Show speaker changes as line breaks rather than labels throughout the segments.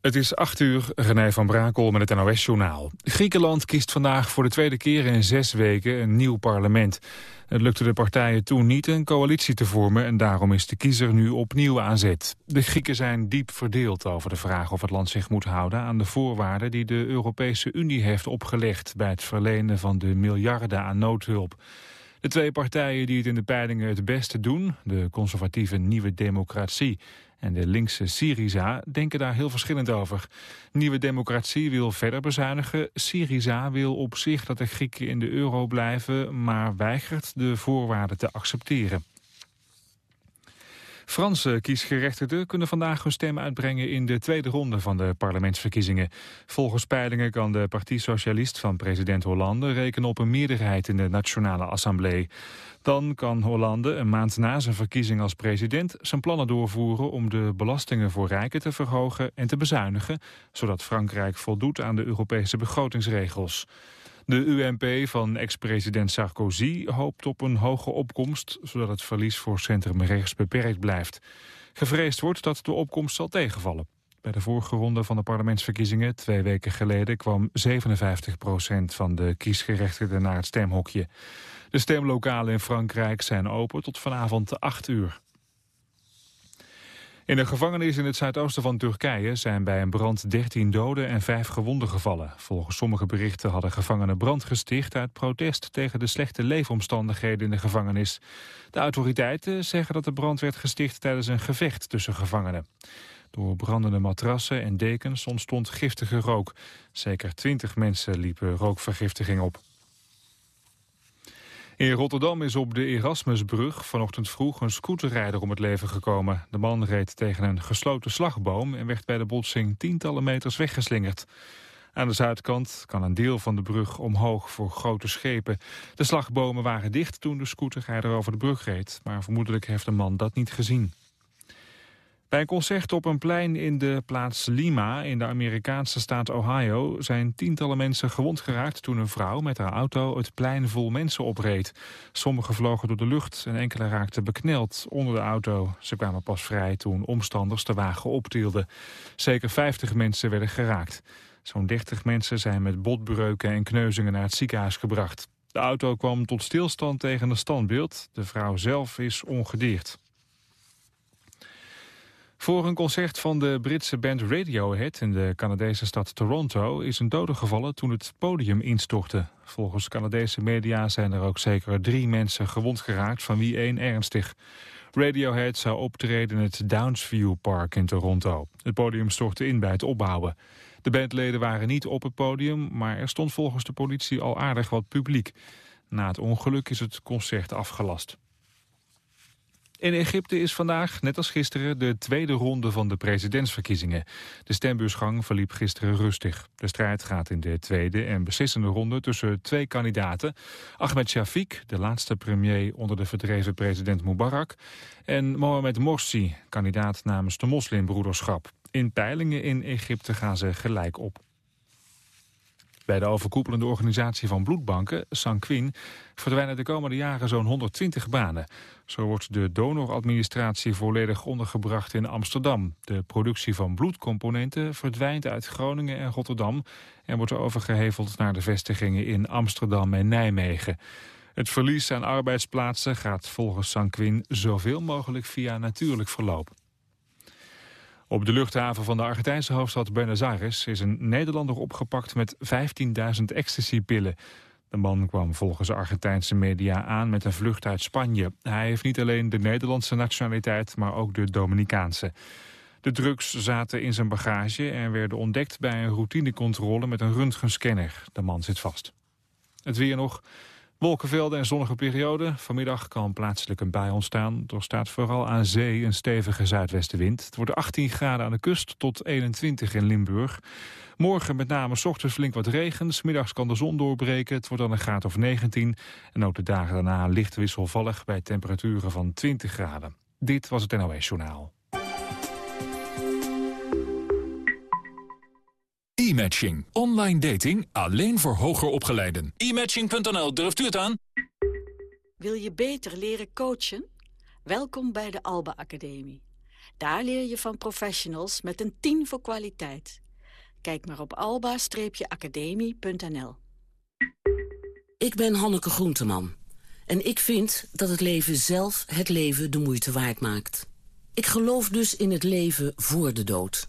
Het is 8 uur, René van Brakel met het NOS-journaal. Griekenland kiest vandaag voor de tweede keer in zes weken een nieuw parlement. Het lukte de partijen toen niet een coalitie te vormen... en daarom is de kiezer nu opnieuw aan zet. De Grieken zijn diep verdeeld over de vraag of het land zich moet houden... aan de voorwaarden die de Europese Unie heeft opgelegd... bij het verlenen van de miljarden aan noodhulp. De twee partijen die het in de peilingen het beste doen... de conservatieve Nieuwe Democratie en de linkse Syriza denken daar heel verschillend over. Nieuwe Democratie wil verder bezuinigen. Syriza wil op zich dat de Grieken in de euro blijven... maar weigert de voorwaarden te accepteren. Franse kiesgerechtigden kunnen vandaag hun stem uitbrengen in de tweede ronde van de parlementsverkiezingen. Volgens peilingen kan de Partie Socialist van president Hollande rekenen op een meerderheid in de Nationale Assemblée. Dan kan Hollande een maand na zijn verkiezing als president zijn plannen doorvoeren om de belastingen voor rijken te verhogen en te bezuinigen, zodat Frankrijk voldoet aan de Europese begrotingsregels. De UMP van ex-president Sarkozy hoopt op een hoge opkomst... zodat het verlies voor centrumrechts beperkt blijft. Gevreesd wordt dat de opkomst zal tegenvallen. Bij de vorige ronde van de parlementsverkiezingen twee weken geleden... kwam 57% van de kiesgerechtigden naar het stemhokje. De stemlokalen in Frankrijk zijn open tot vanavond 8 uur. In een gevangenis in het zuidoosten van Turkije zijn bij een brand 13 doden en 5 gewonden gevallen. Volgens sommige berichten hadden gevangenen brand gesticht uit protest tegen de slechte leefomstandigheden in de gevangenis. De autoriteiten zeggen dat de brand werd gesticht tijdens een gevecht tussen gevangenen. Door brandende matrassen en dekens ontstond giftige rook. Zeker 20 mensen liepen rookvergiftiging op. In Rotterdam is op de Erasmusbrug vanochtend vroeg een scooterrijder om het leven gekomen. De man reed tegen een gesloten slagboom en werd bij de botsing tientallen meters weggeslingerd. Aan de zuidkant kan een deel van de brug omhoog voor grote schepen. De slagbomen waren dicht toen de scooterrijder over de brug reed, maar vermoedelijk heeft de man dat niet gezien. Bij een concert op een plein in de plaats Lima in de Amerikaanse staat Ohio zijn tientallen mensen gewond geraakt toen een vrouw met haar auto het plein vol mensen opreed. Sommigen vlogen door de lucht en enkele raakten bekneld onder de auto. Ze kwamen pas vrij toen omstanders de wagen optilden. Zeker 50 mensen werden geraakt. Zo'n 30 mensen zijn met botbreuken en kneuzingen naar het ziekenhuis gebracht. De auto kwam tot stilstand tegen een standbeeld. De vrouw zelf is ongedeerd. Voor een concert van de Britse band Radiohead in de Canadese stad Toronto is een dode gevallen toen het podium instortte. Volgens Canadese media zijn er ook zeker drie mensen gewond geraakt, van wie één ernstig. Radiohead zou optreden in het Downsview Park in Toronto. Het podium stortte in bij het opbouwen. De bandleden waren niet op het podium, maar er stond volgens de politie al aardig wat publiek. Na het ongeluk is het concert afgelast. In Egypte is vandaag, net als gisteren, de tweede ronde van de presidentsverkiezingen. De stembusgang verliep gisteren rustig. De strijd gaat in de tweede en beslissende ronde tussen twee kandidaten. Ahmed Shafiq, de laatste premier onder de verdreven president Mubarak. En Mohamed Morsi, kandidaat namens de moslimbroederschap. In peilingen in Egypte gaan ze gelijk op. Bij de overkoepelende organisatie van bloedbanken, Sanquin, verdwijnen de komende jaren zo'n 120 banen. Zo wordt de donoradministratie volledig ondergebracht in Amsterdam. De productie van bloedcomponenten verdwijnt uit Groningen en Rotterdam... en wordt overgeheveld naar de vestigingen in Amsterdam en Nijmegen. Het verlies aan arbeidsplaatsen gaat volgens Sanquin zoveel mogelijk via natuurlijk verloop. Op de luchthaven van de Argentijnse hoofdstad Buenos Aires is een Nederlander opgepakt met 15.000 ecstasypillen. De man kwam volgens Argentijnse media aan met een vlucht uit Spanje. Hij heeft niet alleen de Nederlandse nationaliteit, maar ook de Dominicaanse. De drugs zaten in zijn bagage en werden ontdekt bij een routinecontrole met een röntgenscanner. De man zit vast. Het weer nog. Wolkenvelden en zonnige perioden. Vanmiddag kan plaatselijk een bui ontstaan. Er staat vooral aan zee een stevige zuidwestenwind. Het wordt 18 graden aan de kust tot 21 in Limburg. Morgen met name s ochtends flink wat regen. Middags kan de zon doorbreken. Het wordt dan een graad of 19. En ook de dagen daarna licht wisselvallig bij temperaturen van 20 graden. Dit was het NOS Journaal.
E-matching. Online dating alleen voor hoger opgeleiden.
E-matching.nl, durft u het aan?
Wil je beter leren coachen? Welkom bij de Alba Academie. Daar leer je van professionals met een 10 voor kwaliteit. Kijk maar op alba-academie.nl.
Ik ben Hanneke Groenteman. En ik vind dat het leven zelf het leven de moeite waard maakt. Ik geloof dus in het leven voor de dood.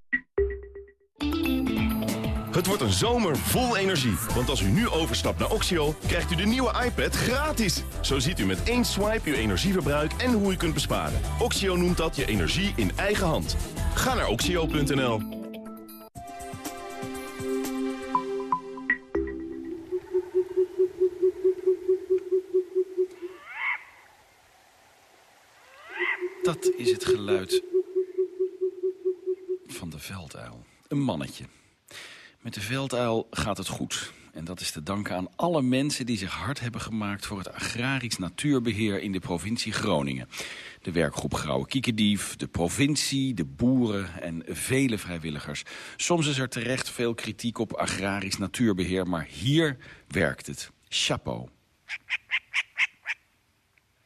Het wordt een zomer vol energie. Want als u nu overstapt naar Oxio, krijgt u de nieuwe iPad gratis. Zo ziet u met één swipe uw energieverbruik en hoe u kunt besparen. Oxio noemt dat je energie in eigen hand. Ga naar oxio.nl.
Dat is het geluid van de velduil. Een mannetje. Met de velduil gaat het goed. En dat is te danken aan alle mensen die zich hard hebben gemaakt... voor het agrarisch natuurbeheer in de provincie Groningen. De werkgroep Grauwe Kiekendief, de provincie, de boeren en vele vrijwilligers. Soms is er terecht veel kritiek op agrarisch natuurbeheer... maar hier werkt het. Chapeau.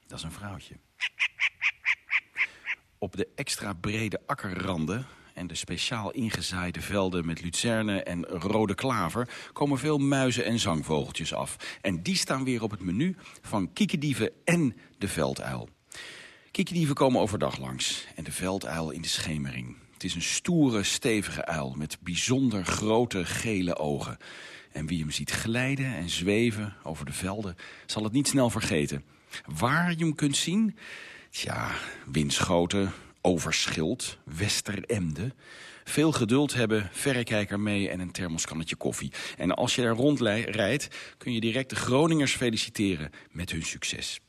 Dat is een vrouwtje. Op de extra brede akkerranden en de speciaal ingezaaide velden met lucerne en rode klaver... komen veel muizen en zangvogeltjes af. En die staan weer op het menu van kiekendieven en de velduil. Kiekendieven komen overdag langs en de velduil in de schemering. Het is een stoere, stevige uil met bijzonder grote gele ogen. En wie hem ziet glijden en zweven over de velden... zal het niet snel vergeten. Waar je hem kunt zien... Tja, Winschoten, Overschild, Westeremde. Veel geduld hebben, verrekijker mee en een thermoskannetje koffie. En als je daar rondrijdt, kun je direct de Groningers feliciteren met hun succes.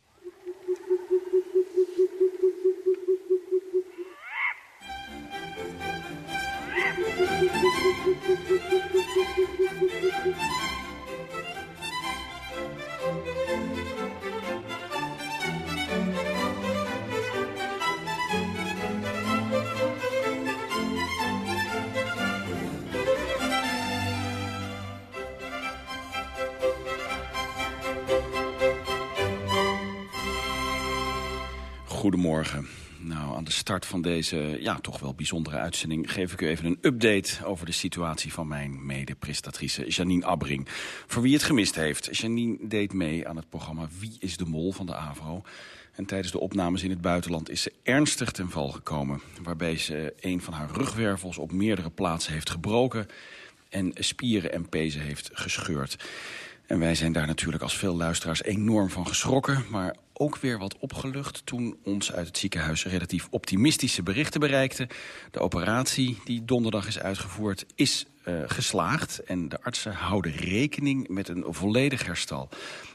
Goedemorgen. Nou, aan de start van deze ja, toch wel bijzondere uitzending... geef ik u even een update over de situatie van mijn mede-prestatrice Janine Abbring. Voor wie het gemist heeft, Janine deed mee aan het programma Wie is de Mol van de AVRO... En tijdens de opnames in het buitenland is ze ernstig ten val gekomen. Waarbij ze een van haar rugwervels op meerdere plaatsen heeft gebroken... en spieren en pezen heeft gescheurd. En wij zijn daar natuurlijk als veel luisteraars enorm van geschrokken... maar ook weer wat opgelucht toen ons uit het ziekenhuis relatief optimistische berichten bereikten. De operatie die donderdag is uitgevoerd is uh, geslaagd en de artsen houden rekening met een volledig herstel.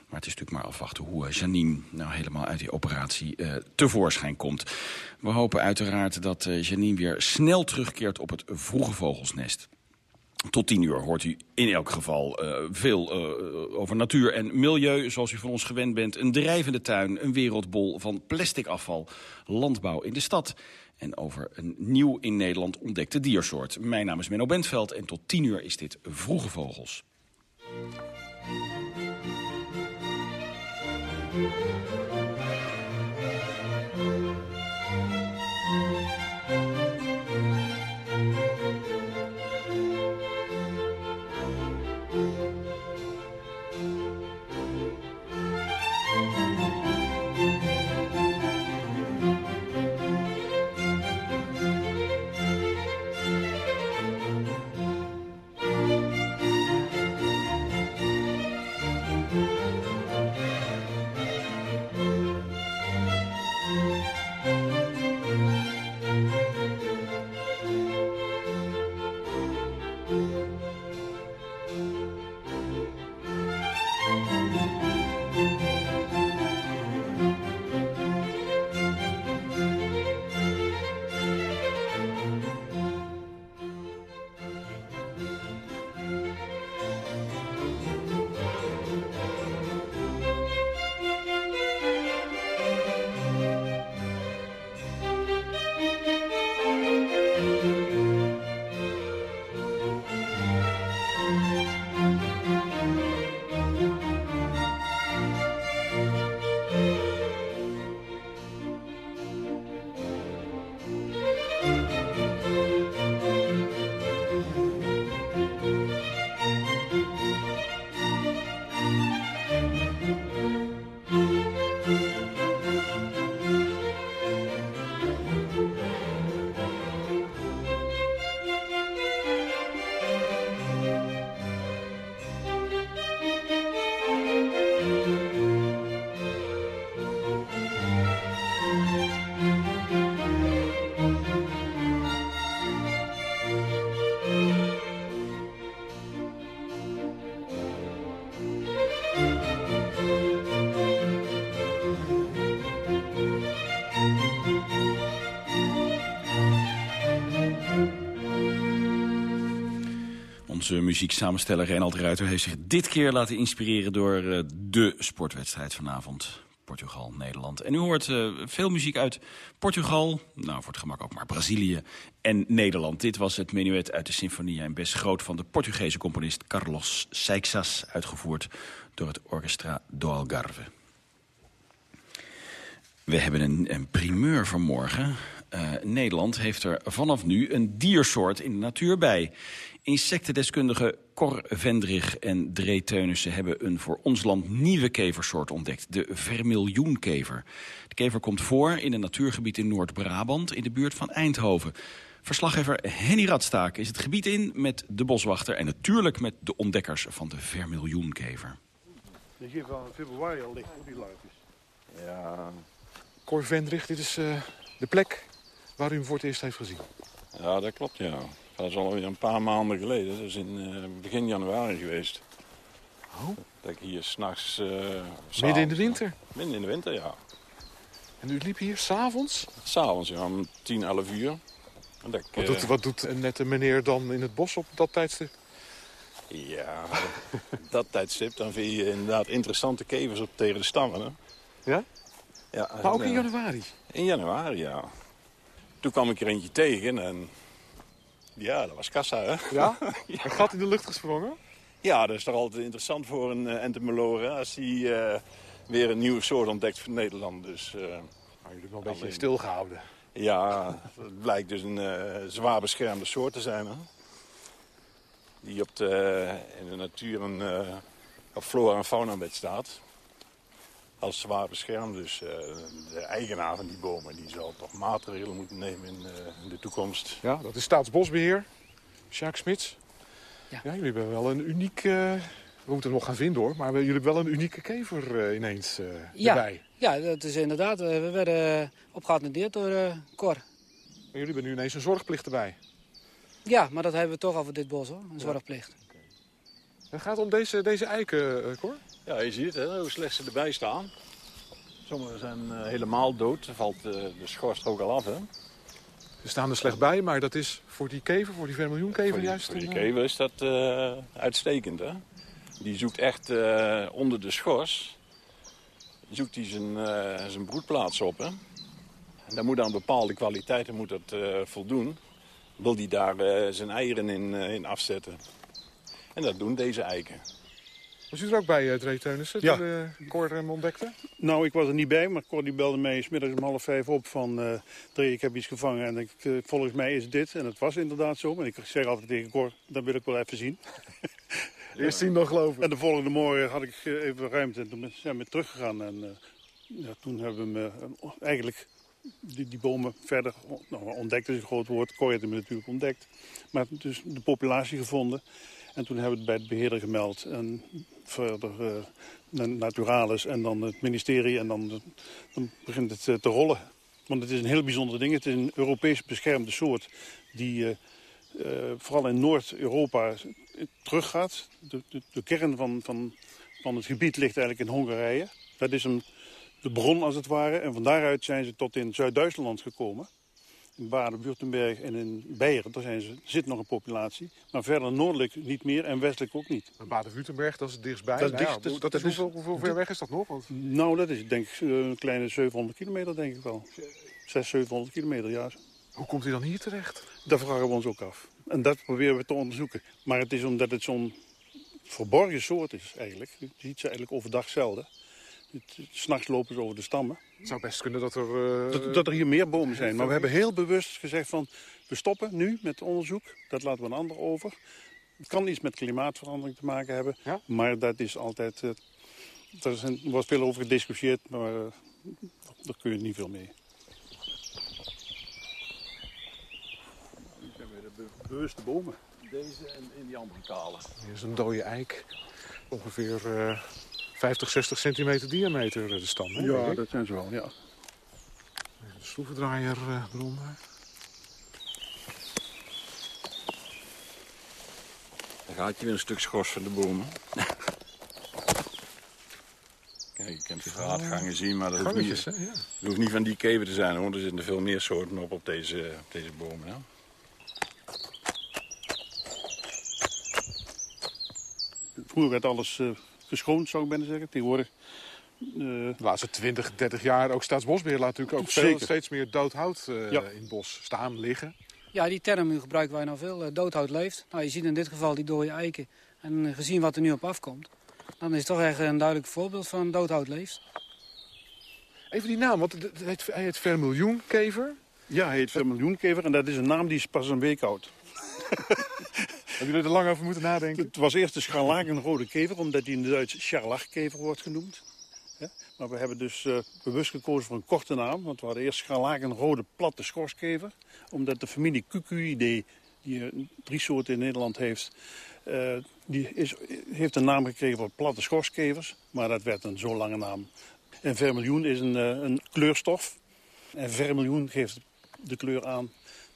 Maar het is natuurlijk maar afwachten hoe Janine nou helemaal uit die operatie uh, tevoorschijn komt. We hopen uiteraard dat Janine weer snel terugkeert op het vroege vogelsnest. Tot tien uur hoort u in elk geval eh, veel eh, over natuur en milieu. Zoals u van ons gewend bent, een drijvende tuin, een wereldbol van plastic afval, landbouw in de stad. En over een nieuw in Nederland ontdekte diersoort. Mijn naam is Menno Bentveld en tot tien uur is dit Vroege Vogels. Onze muzieksamensteller Reinald Ruiter heeft zich dit keer laten inspireren... door uh, de sportwedstrijd vanavond. Portugal-Nederland. En u hoort uh, veel muziek uit Portugal, nou voor het gemak ook maar Brazilië en Nederland. Dit was het menuet uit de Sinfonia in Best Groot van de Portugese componist Carlos Seixas, uitgevoerd door het Orchestra do Algarve. We hebben een, een primeur vanmorgen. Uh, Nederland heeft er vanaf nu een diersoort in de natuur bij. Insectendeskundige Cor Vendrig en Dree Teunissen hebben een voor ons land nieuwe keversoort ontdekt. De vermiljoenkever. De kever komt voor in een natuurgebied in Noord-Brabant in de buurt van Eindhoven. Verslaggever Henny Radstaak is het gebied in met de boswachter... en natuurlijk met de ontdekkers van de vermiljoenkever.
Je hier van februari al ligt, die larfjes.
Ja.
Cor Vendrig, dit is uh, de plek waar u hem voor het eerst heeft gezien.
Ja, dat klopt, ja. Dat is alweer een paar maanden geleden. Dat is in uh, begin januari geweest.
Oh?
Dat ik hier s'nachts... Uh,
Midden in de winter?
Midden in de winter, ja.
En u liep hier s'avonds?
S'avonds, ja, om 10, 11 uur.
Dat ik, wat, doet, wat doet een nette meneer dan in het bos op dat tijdstip?
Ja, dat tijdstip, dan vind je inderdaad interessante kevers op tegen de stammen. Hè?
Ja?
ja
maar ook in januari?
In januari, ja. Toen kwam ik er eentje tegen en ja, dat was kassa, hè?
Ja? Een gat in de lucht gesprongen?
Ja, dat is toch altijd interessant voor een uh, entomoloog, als hij uh, weer een nieuwe soort ontdekt voor Nederland. Dus, uh,
maar jullie hebben wel een beetje stilgehouden.
Ja, het blijkt dus een zwaar beschermde soort te zijn, hè? Die op de, in de natuur een, op flora en fauna bed staat als zwaar beschermd. Dus uh, de eigenaar van die bomen die zal toch maatregelen moeten nemen in, uh, in de toekomst.
Ja, dat is Staatsbosbeheer. Sjaak Smits. Ja. ja. jullie hebben wel een uniek... Uh, we moeten het nog gaan vinden hoor, maar jullie hebben wel een unieke kever ineens
ja.
erbij.
Ja, dat is inderdaad. we werden opgeattendeerd door Cor.
Maar jullie hebben nu ineens een zorgplicht erbij.
Ja, maar dat hebben we toch al voor dit bos hoor, een zorgplicht.
Okay. Het gaat om deze, deze eiken, Cor?
Ja, je ziet hè, hoe slecht ze erbij staan. Sommige zijn uh, helemaal dood. Er valt uh, de schors er ook al af. Hè?
Ze staan er slecht bij, maar dat is voor die kever, voor die vermiljoenkever juist?
Voor die kever is dat uh, uitstekend. Hè? Die zoekt echt onder de schors zoekt hij zijn, zijn broedplaats op. Hè? En daar moet aan bepaalde kwaliteiten moet dat, voldoen. Wil hij daar zijn eieren in, in afzetten. En dat doen deze eiken.
Was u er ook bij, uh, Dree Teunissen,
ja.
toen uh, Cor hem ontdekte?
Nou, ik was er niet bij, maar Cor die belde mij smiddags om half vijf op van... Uh, ik heb iets gevangen en ik, uh, volgens mij is dit. En het was inderdaad zo. En ik zeg altijd tegen Cor, dat wil ik wel even zien.
Eerst zien dan geloven.
En de volgende morgen had ik even ruimte en toen zijn we teruggegaan. En ja, toen hebben we eigenlijk die, die, bomen verder nou, ontdekt is een groot woord. Cor heeft hem natuurlijk ontdekt. Maar dus de populatie gevonden. En toen hebben we het bij het beheerder gemeld. En verder uh, Naturalis en dan het ministerie. En dan, dan begint het uh, te rollen. Want het is een heel bijzonder ding. Het is een Europees beschermde soort die uh, vooral in Noord-Europa teruggaat. De, de, de, kern van, van, van het gebied ligt eigenlijk in Hongarije. Dat is een, de bron als het ware. En van daaruit zijn ze tot in Zuid-Duitsland gekomen in Baden-Württemberg en in Beieren, daar zijn ze, zit nog een populatie. Maar verder noordelijk niet meer en westelijk ook niet.
Baden-Württemberg, dat is het dichtstbij.
Dat is,
nou ja,
dicht, dat,
dat is,
is
hoeveel, hoeveel ver weg is dat nog? Want...
Nou, dat is denk ik een kleine 700 kilometer, denk ik wel. 600, 700 kilometer, ja.
Hoe komt hij dan hier terecht?
Dat vragen we ons ook af. En dat proberen we te onderzoeken. Maar het is omdat het zo'n verborgen soort is eigenlijk. Je ziet ze eigenlijk overdag zelden. S'nachts lopen ze over de stammen.
Het zou best kunnen dat er... Uh...
Dat, dat, er hier meer bomen zijn. Maar we hebben heel bewust gezegd van... we stoppen nu met onderzoek. Dat laten we een ander over. Het kan iets met klimaatverandering te maken hebben.
Ja?
Maar dat is altijd... Uh, er is een, wordt veel over gediscussieerd. Maar uh, daar kun je niet veel mee. Nu zijn we de bewuste bomen. Deze en, en die andere kale.
Hier is een dode eik. Ongeveer... 50, 60 centimeter diameter de stam. Hè,
ja, dat zijn ze wel, ja.
De schroevendraaier uh, eronder.
Dan gaat je weer een stuk schors van de bomen. Kijk, je kunt de vooruitgangen zien, maar dat hoeft, niet,
hè, ja.
dat hoeft niet van die kever te zijn. Hoor. Er zitten veel meer soorten op op deze, op deze bomen. Hè.
vroeger werd alles uh, geschoond, zou ik bijna zeggen. Tegenwoordig...
de laatste 20, 30 jaar ook Staatsbosbeheer laat natuurlijk ook veel, steeds meer doodhout uh, ja. in het bos staan, liggen.
Ja, die term gebruiken wij nou veel. doodhout leeft. Nou, je ziet in dit geval die dode eiken. En gezien wat er nu op afkomt, dan is het toch echt een duidelijk voorbeeld van doodhout leeft.
Even die naam, want het heet, hij heet vermiljoenkever.
Ja, hij heet vermiljoenkever en dat is een naam die is pas een week oud.
Hebben jullie er lang over moeten nadenken?
Het was eerst de scharlakenrode kever, omdat hij in het Duits scharlachkever wordt genoemd. Maar we hebben dus uh, bewust gekozen voor een korte naam. Want we hadden eerst scharlakenrode platte schorskever. Omdat de familie Cucuidae, die drie soorten in Nederland heeft... Uh, die is, heeft een naam gekregen voor platte schorskevers. Maar dat werd een zo lange naam. En vermiljoen is een, een kleurstof. En vermiljoen geeft de kleur aan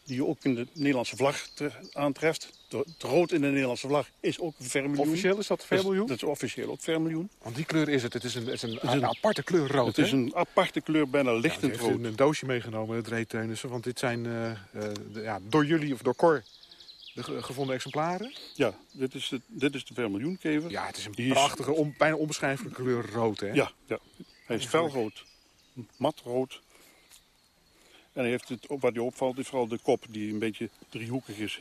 die je ook in de Nederlandse vlag aantreft. Het rood in de Nederlandse vlag is ook vermiljoen.
Officieel is dat vermiljoen?
Dat is, officieel ook vermiljoen.
Want die kleur is het. Het is een, het is een, het is een aparte kleur rood,
Het is een aparte kleur, bijna lichtend
ja,
rood.
een doosje meegenomen, het reeteunissen. Want dit zijn uh, uh, de, ja, door jullie of door Cor de gevonden exemplaren.
Ja, dit is de, dit is de vermiljoenkever.
Ja, het is een die prachtige, is... on, bijna onbeschrijfelijke kleur rood, hè?
Ja, ja. hij is felrood. Matrood. En hij heeft het, wat je opvalt is vooral de kop die een beetje driehoekig is.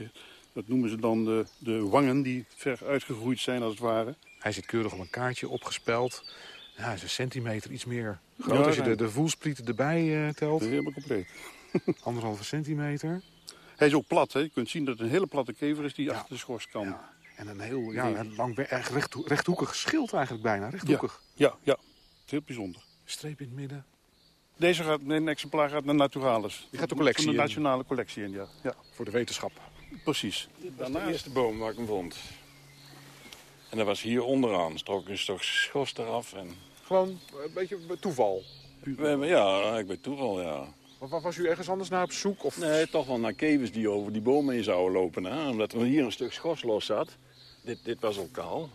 Dat noemen ze dan de, de wangen die ver uitgegroeid zijn als het ware.
Hij zit keurig op een kaartje opgespeld. Ja, hij is een centimeter iets meer groot ja, als je de, de voelsprieten erbij uh, telt.
Helemaal compleet.
Anderhalve centimeter.
Hij is ook plat. Hè? Je kunt zien dat het een hele platte kever is die ja. achter de schors kan.
Ja. En een heel ja, lang, echt recht, rechthoekig schild eigenlijk bijna. Rechthoekig.
Ja, ja, ja. heel bijzonder.
Streep in het midden.
Deze gaat, een exemplaar gaat naar Naturalis.
Die gaat de collectie
Van de nationale collectie in, ja. ja.
Voor de wetenschap.
Precies.
Dit was de eerste boom waar ik hem vond. En dat was hier onderaan. Strok een stok schors eraf. En...
Gewoon een beetje toeval?
Ja, ik bij toeval, ja.
Maar was u ergens anders naar op zoek? Of...
Nee, toch wel naar kevers die over die bomen heen zouden lopen. Hè? Omdat er hier een stuk schors los zat. Dit, dit was ook kaal.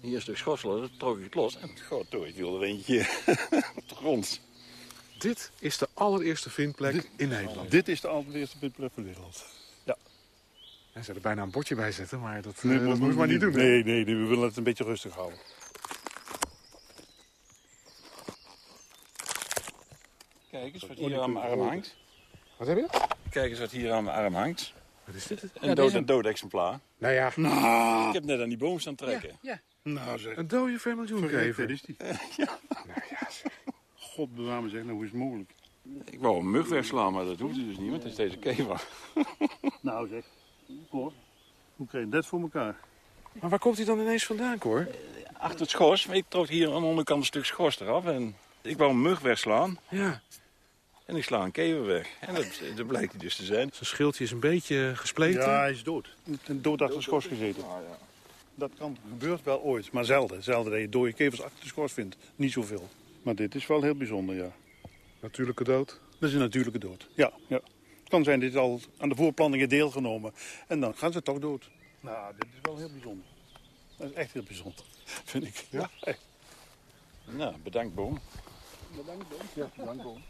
Hier een stuk schors los, trok ik het los. En god, toen viel er eentje op de grond.
Dit is de allereerste vindplek
dit,
in Nederland.
Dit is de allereerste vindplek van Nederland. Ja.
Hij zou er bijna een bordje bij zetten, maar dat, nee, uh, dat moet maar niet doen.
Nee, nee, nee, we willen het een beetje rustig houden.
Kijk eens wat hier aan mijn arm hangt.
Wat heb je?
Kijk eens wat hier aan mijn arm hangt.
Wat is dit?
Een, ja, dood, een dood exemplaar.
Nou ja.
Nou. Ik heb net aan die boom staan trekken.
Ja,
ja. Nou zeg.
Een dode vermiljoenkever.
is die.
ja.
Nou ja zeg. God bewaar me zeg, nou hoe is het mogelijk?
Ik wou een mug wegslaan, maar dat hoeft dus niet, want het is deze kever.
nou zeg, Cor, hoe krijg je dat voor elkaar?
Maar waar komt hij dan ineens vandaan, Cor?
Achter het schors. Ik trok hier aan de onderkant een stuk schors eraf en ik wou een mug wegslaan.
Ja.
En ik sla een kever weg. En dat, dat blijkt hij dus te zijn.
Zijn schildje is een beetje gespleten.
Ja, hij is dood. Een dood achter de schors gezeten.
Ah, ja.
Dat kan, gebeurt wel ooit, maar zelden. Zelden dat je dode kevers achter de schors vindt. Niet zoveel. Maar dit is wel heel bijzonder, ja.
Natuurlijke dood?
Dat is een natuurlijke dood, ja. ja dan zijn dit al aan de voorplanningen deelgenomen. En dan gaan ze toch dood. Nou, dit is wel heel bijzonder. Dat is echt heel bijzonder, vind ik.
Ja?
Nou, bedankt Boom.
Bedankt Boom. Ja, bedankt Boom.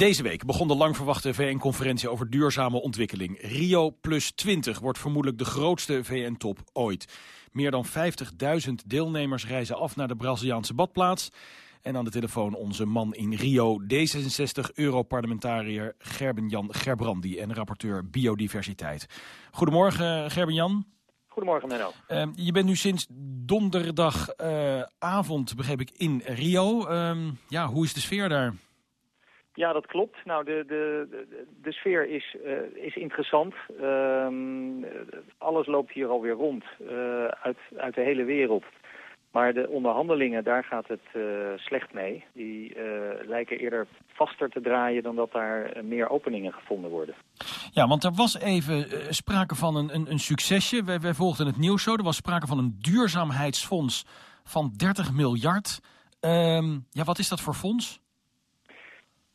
Deze week begon de lang verwachte VN-conferentie over duurzame ontwikkeling. Rio plus 20 wordt vermoedelijk de grootste VN-top ooit. Meer dan 50.000 deelnemers reizen af naar de Braziliaanse badplaats. En aan de telefoon onze man in Rio, D66-europarlementariër Gerben-Jan Gerbrandi en rapporteur Biodiversiteit. Goedemorgen Gerben-Jan.
Goedemorgen Menno.
Uh, je bent nu sinds donderdagavond, uh, begreep ik, in Rio. Uh, ja, hoe is de sfeer daar?
Ja, dat klopt. Nou, de, de, de, sfeer is, uh, is interessant. Um, alles loopt hier alweer rond uh, uit, uit de hele wereld. Maar de onderhandelingen, daar gaat het uh, slecht mee. Die lijken eerder vaster te draaien dan dat daar meer openingen gevonden worden.
Ja, want er was even sprake van een, een, een succesje. Wij, wij volgden het nieuws zo. Er was sprake van een duurzaamheidsfonds van 30 miljard. Um, ja, wat is dat voor fonds?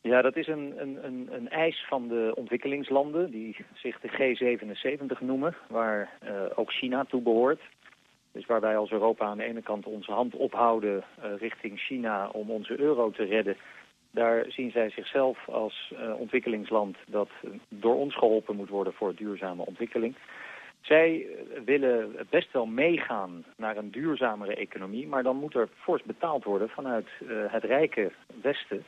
Ja, dat is een, een, een, eis van de ontwikkelingslanden die zich de G77 noemen, waar uh, ook China toe behoort. Dus waar wij als Europa aan de ene kant onze hand ophouden uh, richting China om onze euro te redden. Daar zien zij zichzelf als uh, ontwikkelingsland dat door ons geholpen moet worden voor duurzame ontwikkeling. Zij willen best wel meegaan naar een duurzamere economie, maar dan moet er fors betaald worden vanuit het rijke Westen.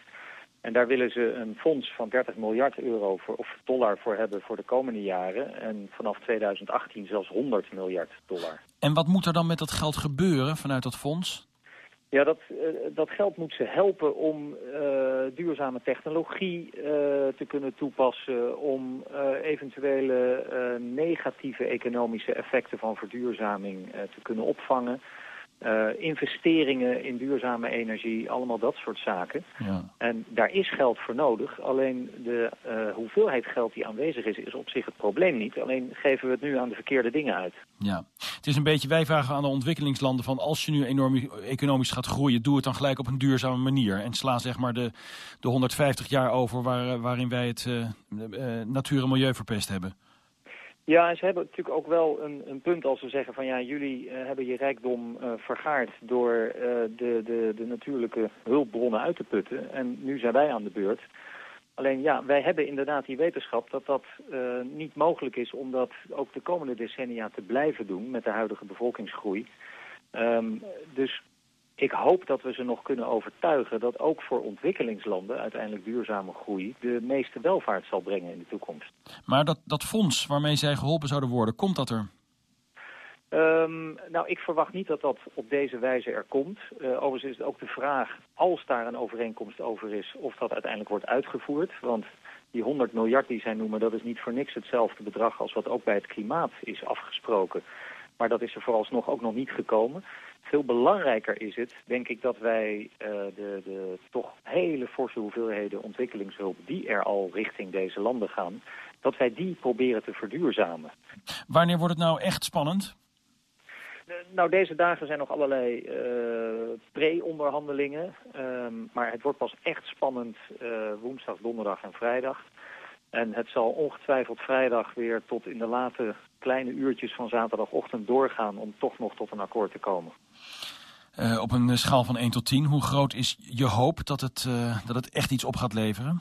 En daar willen ze een fonds van 30 miljard euro voor, of dollar voor hebben voor de komende jaren. En vanaf 2018 zelfs 100 miljard dollar.
En wat moet er dan met dat geld gebeuren vanuit dat fonds?
Ja, dat, uh, dat geld moet ze helpen om uh, duurzame technologie uh, te kunnen toepassen, om eventuele negatieve economische effecten van verduurzaming te kunnen opvangen. Uh, investeringen in duurzame energie, allemaal dat soort zaken.
Ja.
En daar is geld voor nodig. Alleen de uh, hoeveelheid geld die aanwezig is, is op zich het probleem niet. Alleen geven we het nu aan de verkeerde dingen uit.
Ja, het is een beetje, wij vragen aan de ontwikkelingslanden van als je nu enorm economisch gaat groeien, doe het dan gelijk op een duurzame manier. En sla zeg maar de, de 150 jaar over waar, waarin wij het uh, natuur en milieu verpest hebben.
Ja, en ze hebben natuurlijk ook wel een, een punt als ze zeggen van ja, jullie uh, hebben je rijkdom uh, vergaard door uh, de, de, de natuurlijke hulpbronnen uit te putten. En nu zijn wij aan de beurt. Alleen ja, wij hebben inderdaad die wetenschap dat dat niet mogelijk is om dat ook de komende decennia te blijven doen met de huidige bevolkingsgroei. Um, dus ik hoop dat we ze nog kunnen overtuigen dat ook voor ontwikkelingslanden uiteindelijk duurzame groei de meeste welvaart zal brengen in de toekomst.
Maar dat, dat fonds waarmee zij geholpen zouden worden, komt dat er?
Um, nou, ik verwacht niet dat dat op deze wijze er komt. Uh, overigens is het ook de vraag, als daar een overeenkomst over is, of dat uiteindelijk wordt uitgevoerd. Want die 100 miljard die zij noemen, dat is niet voor niks hetzelfde bedrag als wat ook bij het klimaat is afgesproken. Maar dat is er vooralsnog ook nog niet gekomen. Veel belangrijker is het, denk ik, dat wij uh, de, de toch hele forse hoeveelheden ontwikkelingshulp die er al richting deze landen gaan, dat wij die proberen te verduurzamen.
Wanneer wordt het nou echt spannend?
Nou, deze dagen zijn nog allerlei uh, pre-onderhandelingen. Um, maar het wordt pas echt spannend uh, woensdag, donderdag en vrijdag. En het zal ongetwijfeld vrijdag weer tot in de late kleine uurtjes van zaterdagochtend doorgaan om toch nog tot een akkoord te komen.
Uh, op een schaal van 1 tot 10, hoe groot is je hoop dat het, uh, dat het echt iets op gaat leveren?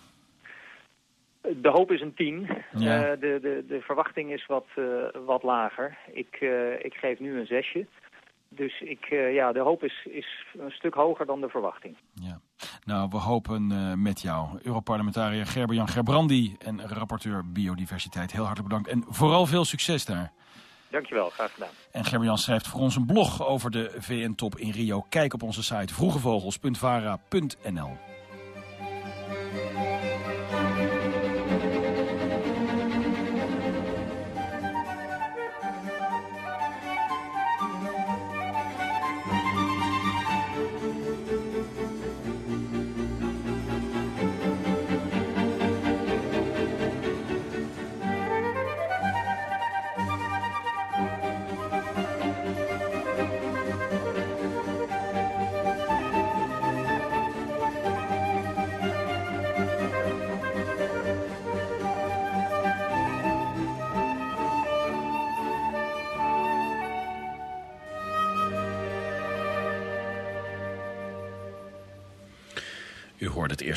De hoop is een 10.
Ja.
Uh, de, de, de verwachting is wat, wat lager. Ik, ik geef nu een zesje. Dus ik, ja, de hoop is, is een stuk hoger dan de verwachting.
Ja. Nou, we hopen met jou, Europarlementariër Gerber-Jan Gerbrandi en rapporteur Biodiversiteit. Heel hartelijk bedankt en vooral veel succes daar.
Dankjewel, graag gedaan.
En Gerber-Jan schrijft voor ons een blog over de VN-top in Rio. Kijk op onze site vroegevogels.vara.nl.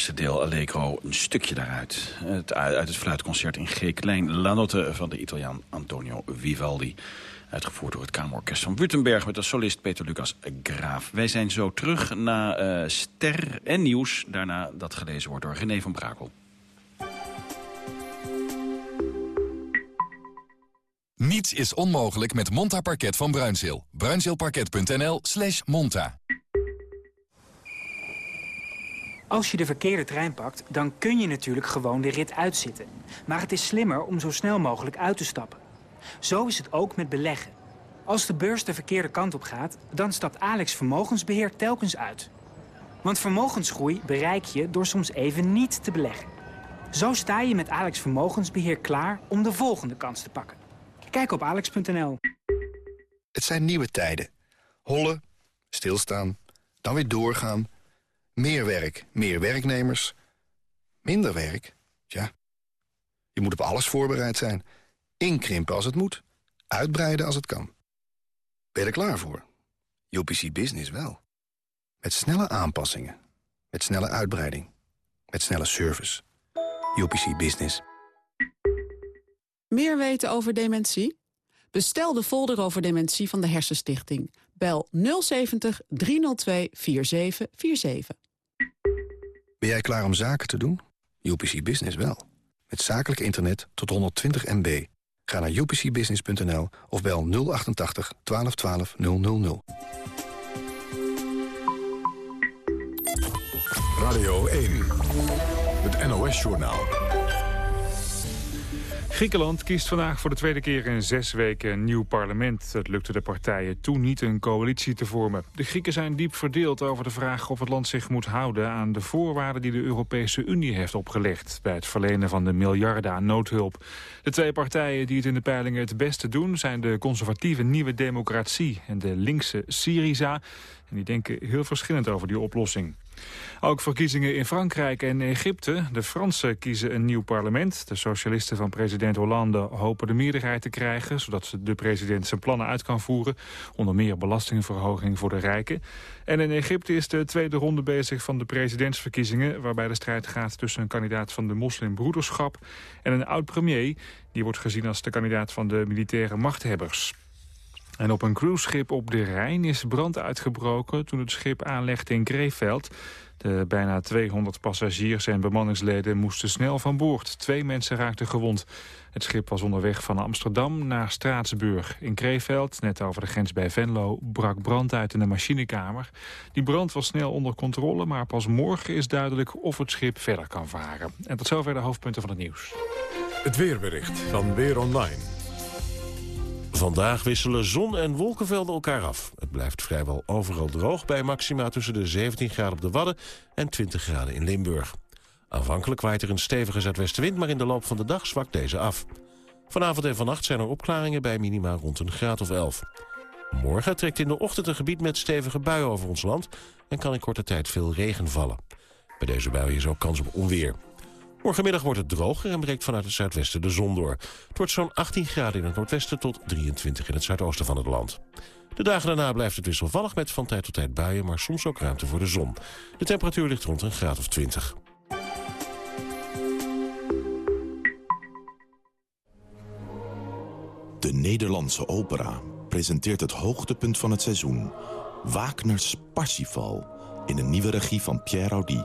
deel Allegro, een stukje daaruit. Het, uit het fluitconcert in G-klein La Notte van de Italiaan Antonio Vivaldi. Uitgevoerd door het Kamerorkest van Württemberg met als solist Peter Lucas Graaf. Wij zijn zo terug naar uh, Ster en Nieuws. Daarna dat gelezen wordt door René van Brakel.
Niets is onmogelijk met Monta Parket van Bruinzeel. Bruinzeelparket.nl slash monta.
Als je de verkeerde trein pakt, dan kun je natuurlijk gewoon de rit uitzitten. Maar het is slimmer om zo snel mogelijk uit te stappen. Zo is het ook met beleggen. Als de beurs de verkeerde kant op gaat, dan stapt Alex Vermogensbeheer telkens uit. Want vermogensgroei bereik je door soms even niet te beleggen. Zo sta je met Alex Vermogensbeheer klaar om de volgende kans te pakken. Kijk op alex.nl.
Het zijn nieuwe tijden. Hollen, stilstaan, dan weer doorgaan. Meer werk, meer werknemers. Minder werk, ja. Je moet op alles voorbereid zijn. Inkrimpen als het moet. Uitbreiden als het kan. Ben je er klaar voor? UPC Business wel. Met snelle aanpassingen. Met snelle uitbreiding. Met snelle service. UPC Business.
Meer weten over dementie? Bestel de folder over dementie van de Hersenstichting. Bel 070 302 4747.
Ben jij klaar om zaken te doen? UPC Business wel. Met zakelijk internet tot 120 MB. Ga naar upcbusiness.nl of bel 088 1212 000.
Radio 1. Het NOS-journaal.
Griekenland kiest vandaag voor de tweede keer in zes weken een nieuw parlement. Het lukte de partijen toen niet een coalitie te vormen. De Grieken zijn diep verdeeld over de vraag of het land zich moet houden... aan de voorwaarden die de Europese Unie heeft opgelegd... bij het verlenen van de miljarden aan noodhulp. De twee partijen die het in de peilingen het beste doen... zijn de conservatieve Nieuwe Democratie en de linkse Syriza. En die denken heel verschillend over die oplossing. Ook verkiezingen in Frankrijk en Egypte. De Fransen kiezen een nieuw parlement. De socialisten van president Hollande hopen de meerderheid te krijgen... zodat de president zijn plannen uit kan voeren. Onder meer belastingverhoging voor de rijken. En in Egypte is de tweede ronde bezig van de presidentsverkiezingen... waarbij de strijd gaat tussen een kandidaat van de moslimbroederschap... en een oud-premier, die wordt gezien als de kandidaat van de militaire machthebbers. En op een cruiseschip op de Rijn is brand uitgebroken toen het schip aanlegde in Kreeveld. De bijna 200 passagiers en bemanningsleden moesten snel van boord. Twee mensen raakten gewond. Het schip was onderweg van Amsterdam naar Straatsburg. In Kreeveld, net over de grens bij Venlo, brak brand uit in de machinekamer. Die brand was snel onder controle, maar pas morgen is duidelijk of het schip verder kan varen. En tot zover de hoofdpunten van het nieuws.
Het weerbericht van Weer Online. Vandaag wisselen zon en wolkenvelden elkaar af. Het blijft vrijwel overal droog bij maxima tussen de 17 graden op de Wadden en 20 graden in Limburg. Aanvankelijk waait er een stevige zuidwestenwind, maar in de loop van de dag zwakt deze af. Vanavond en vannacht zijn er opklaringen bij minima rond een graad of 11. Morgen trekt in de ochtend een gebied met stevige buien over ons land... en kan in korte tijd veel regen vallen. Bij deze buien is ook kans op onweer. Morgenmiddag wordt het droger en breekt vanuit het zuidwesten de zon door. Het wordt zo'n 18 graden in het noordwesten tot 23 in het zuidoosten van het land. De dagen daarna blijft het wisselvallig met van tijd tot tijd buien... maar soms ook ruimte voor de zon. De temperatuur ligt rond een graad of 20.
De Nederlandse opera presenteert het hoogtepunt van het seizoen. Wagner's Parsifal in een nieuwe regie van Pierre Audi...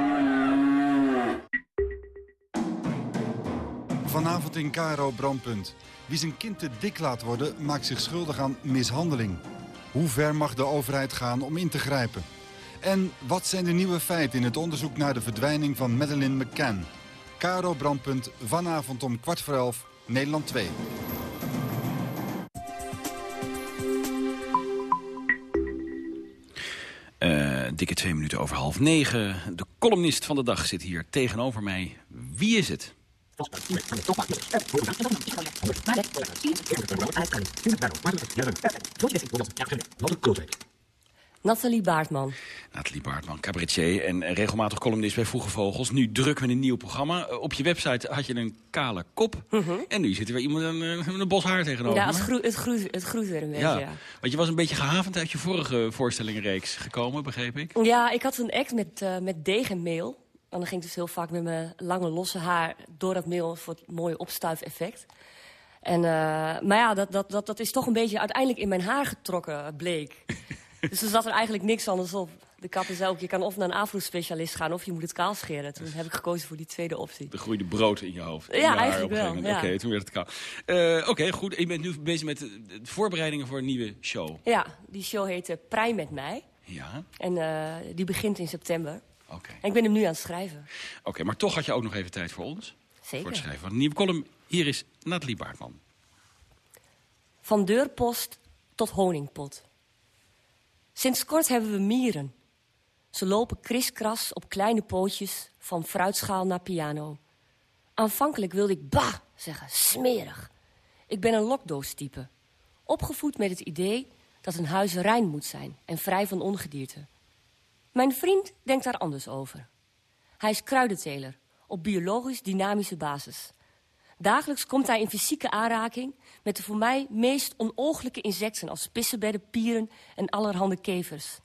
Vanavond in Caro Brandpunt. Wie zijn kind te dik laat worden, maakt zich schuldig aan mishandeling. Hoe ver mag de overheid gaan om in te grijpen? En wat zijn de nieuwe feiten in het onderzoek naar de verdwijning van Madeleine McCann? Caro Brandpunt, vanavond om kwart voor elf, Nederland 2.
Uh, dikke twee minuten over half negen. De columnist van de dag zit hier tegenover mij. Wie is het?
Nathalie Baartman.
Nathalie Baartman, cabaretier en regelmatig columnist bij Vroege Vogels. Nu druk met een nieuw programma. Eh, Op je website had je een kale kop. En nu zit er weer iemand een, een bos haar tegenover.
Mhm. Ja, het, groeit, het, groeit, het groeit weer een beetje,
ja.
ja.
Want je was een beetje gehavend uit je vorige voorstellingenreeks gekomen, begreep ik.
Ja, ik had een act met, eh, met deeg en meel. En dan ging ik dus heel vaak met mijn lange losse haar door dat meel voor het mooie opstuifeffect. En, eh, maar ja, dat, dat, dat, dat is toch een beetje uiteindelijk in mijn haar getrokken, bleek. dus er zat er eigenlijk niks anders op. De kapper zei ook, je kan of naar een afro-specialist gaan of je moet het kaal scheren. Toen heb ik gekozen voor die tweede optie.
Er groeide brood in je hoofd.
Ja,
je
eigenlijk wel, ja.
Oké, toen werd het koud. Eh, Oké, goed. Je bent nu bezig met de voorbereidingen voor een nieuwe show.
Ja, die show heet uh, Prei met mij.
Ja,
En eh, die begint in september.
Oké.
En ik ben hem nu aan het schrijven.
Oké, maar toch had je ook nog even tijd voor ons.
Zeker.
Voor het schrijven van een nieuwe column. Hier is Nathalie Baartman.
Van deurpost tot honingpot. Sinds kort hebben we mieren. Ze lopen kriskras op kleine pootjes van fruitschaal naar piano. Aanvankelijk wilde ik bah zeggen, smerig. Ik ben een lokdoostype. Opgevoed met het idee dat een huis rein moet zijn en vrij van ongedierte. Mijn vriend denkt daar anders over. Hij is kruidenteler op biologisch dynamische basis. Dagelijks komt hij in fysieke aanraking met de voor mij meest onooglijke insecten als pissebedden, pieren en allerhande kevers.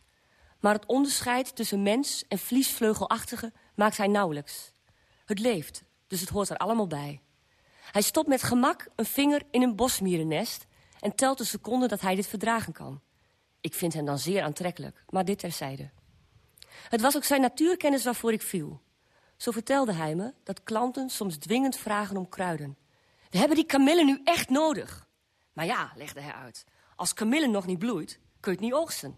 Maar het onderscheid tussen mens en vliesvleugelachtige maakt hij nauwelijks. Het leeft, dus het hoort er allemaal bij. Hij stopt met gemak een vinger in een bosmierennest en telt de seconden dat hij dit verdragen kan. Ik vind hem dan zeer aantrekkelijk, maar dit terzijde. Het was ook zijn natuurkennis waarvoor ik viel. Zo vertelde hij me dat klanten soms dwingend vragen om kruiden. We hebben die kamille nu echt nodig. Maar ja, legde hij uit, als kamille nog niet bloeit, kun je het niet oogsten.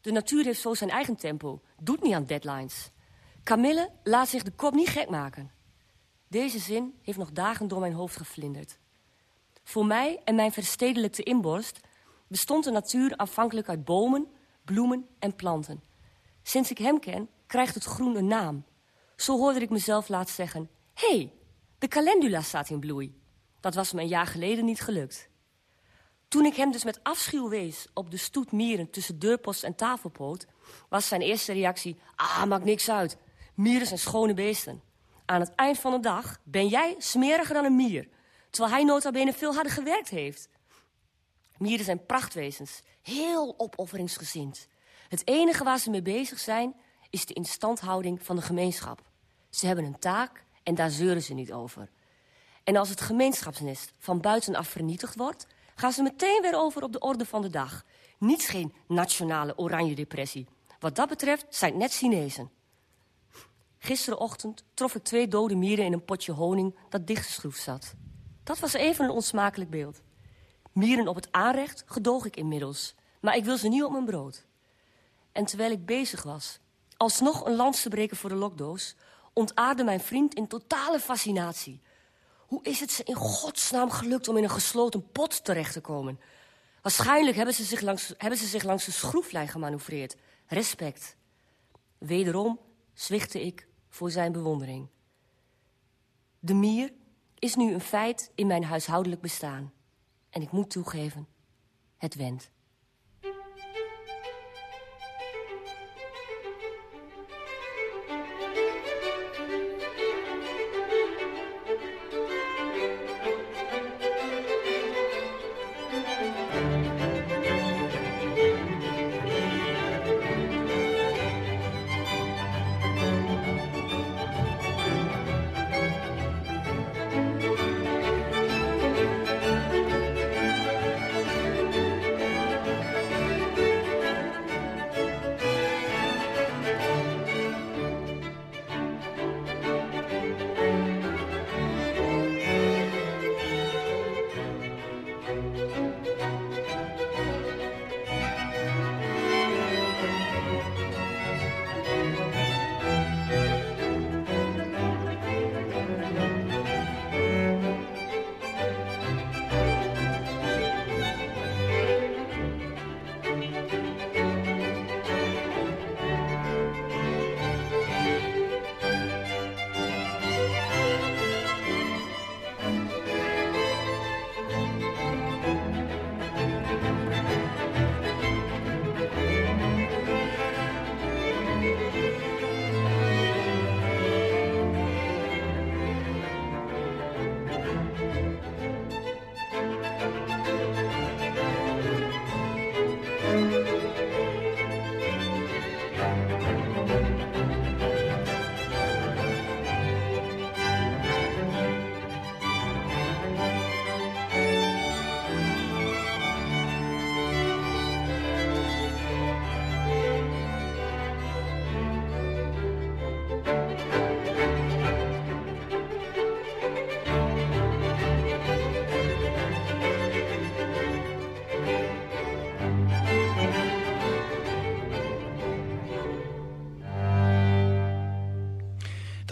De natuur heeft zo zijn eigen tempo, doet niet aan deadlines. Kamille laat zich de kop niet gek maken. Deze zin heeft nog dagen door mijn hoofd geflinderd. Voor mij en mijn verstedelijkte inborst bestond de natuur aanvankelijk uit bomen, bloemen en planten. Sinds ik hem ken, krijgt het groen een naam. Zo hoorde ik mezelf laatst zeggen... Hey, de calendula staat in bloei. Dat was me een jaar geleden niet gelukt. Toen ik hem dus met afschuw wees op de stoet mieren tussen deurpost en tafelpoot... was zijn eerste reactie, ah, maakt niks uit. Mieren zijn schone beesten. Aan het eind van de dag ben jij smeriger dan een mier... terwijl hij nota bene veel harder gewerkt heeft. Mieren zijn prachtwezens, heel opofferingsgezind. Het enige waar ze mee bezig zijn, is de instandhouding van de gemeenschap. Ze hebben een taak en daar zeuren ze niet over. En als het gemeenschapsnest van buitenaf vernietigd wordt... gaan ze meteen weer over op de orde van de dag. Niets geen nationale oranje depressie. Wat dat betreft zijn net Chinezen. Gisterenochtend trof ik twee dode mieren in een potje honing dat dichtgeschroefd zat. Dat was even een onsmakelijk beeld. Mieren op het aanrecht gedoog ik inmiddels, maar ik wil ze niet op mijn brood. En terwijl ik bezig was, alsnog een lans te breken voor de lokdoos, ontaarde mijn vriend in totale fascinatie. Hoe is het ze in godsnaam gelukt om in een gesloten pot terecht te komen? Waarschijnlijk hebben ze zich langs, hebben ze zich langs de schroeflijn gemanoeuvreerd. Respect. Wederom zwichtte ik voor zijn bewondering. De mier is nu een feit in mijn huishoudelijk bestaan. En ik moet toegeven, het wendt.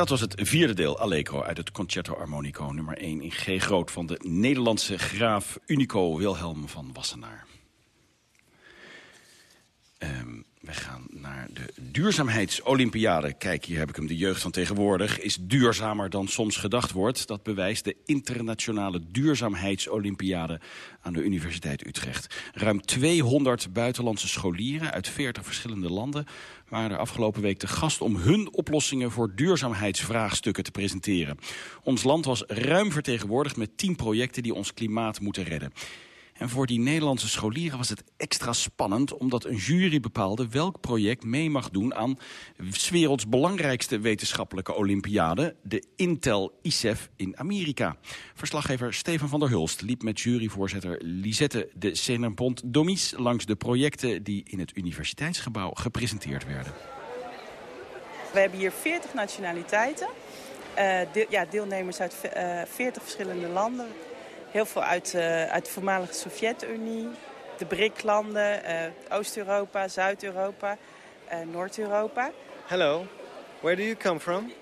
Dat was het vierde deel Allegro uit het Concerto Armonico nummer 1 in G groot van de Nederlandse graaf Unico Wilhelm van Wassenaar. Um, we gaan naar de duurzaamheidsolympiade. Kijk, hier heb ik hem, de jeugd van tegenwoordig is duurzamer dan soms gedacht wordt. Dat bewijst de internationale duurzaamheidsolympiade aan de Universiteit Utrecht. Ruim 200 buitenlandse scholieren uit 40 verschillende landen waren er afgelopen week te gast om hun oplossingen voor duurzaamheidsvraagstukken te presenteren. Ons land was ruim vertegenwoordigd met 10 projecten die ons klimaat moeten redden. En voor die Nederlandse scholieren was het extra spannend... omdat een jury bepaalde welk project mee mag doen... aan 's werelds belangrijkste wetenschappelijke olympiade... de Intel ICEF in Amerika. Verslaggever Steven van der Hulst liep met juryvoorzitter Lisette de Senenpont Domis... langs de projecten die in het universiteitsgebouw gepresenteerd werden.
We hebben hier 40 nationaliteiten. Deel, ja, deelnemers uit uh, 40 verschillende landen. Heel veel uit, uh, uit de voormalige Sovjet-Unie, de BRIC-landen, uh, Oost-Europa, Zuid-Europa, uh, Noord-Europa.
Hello, where do you come from?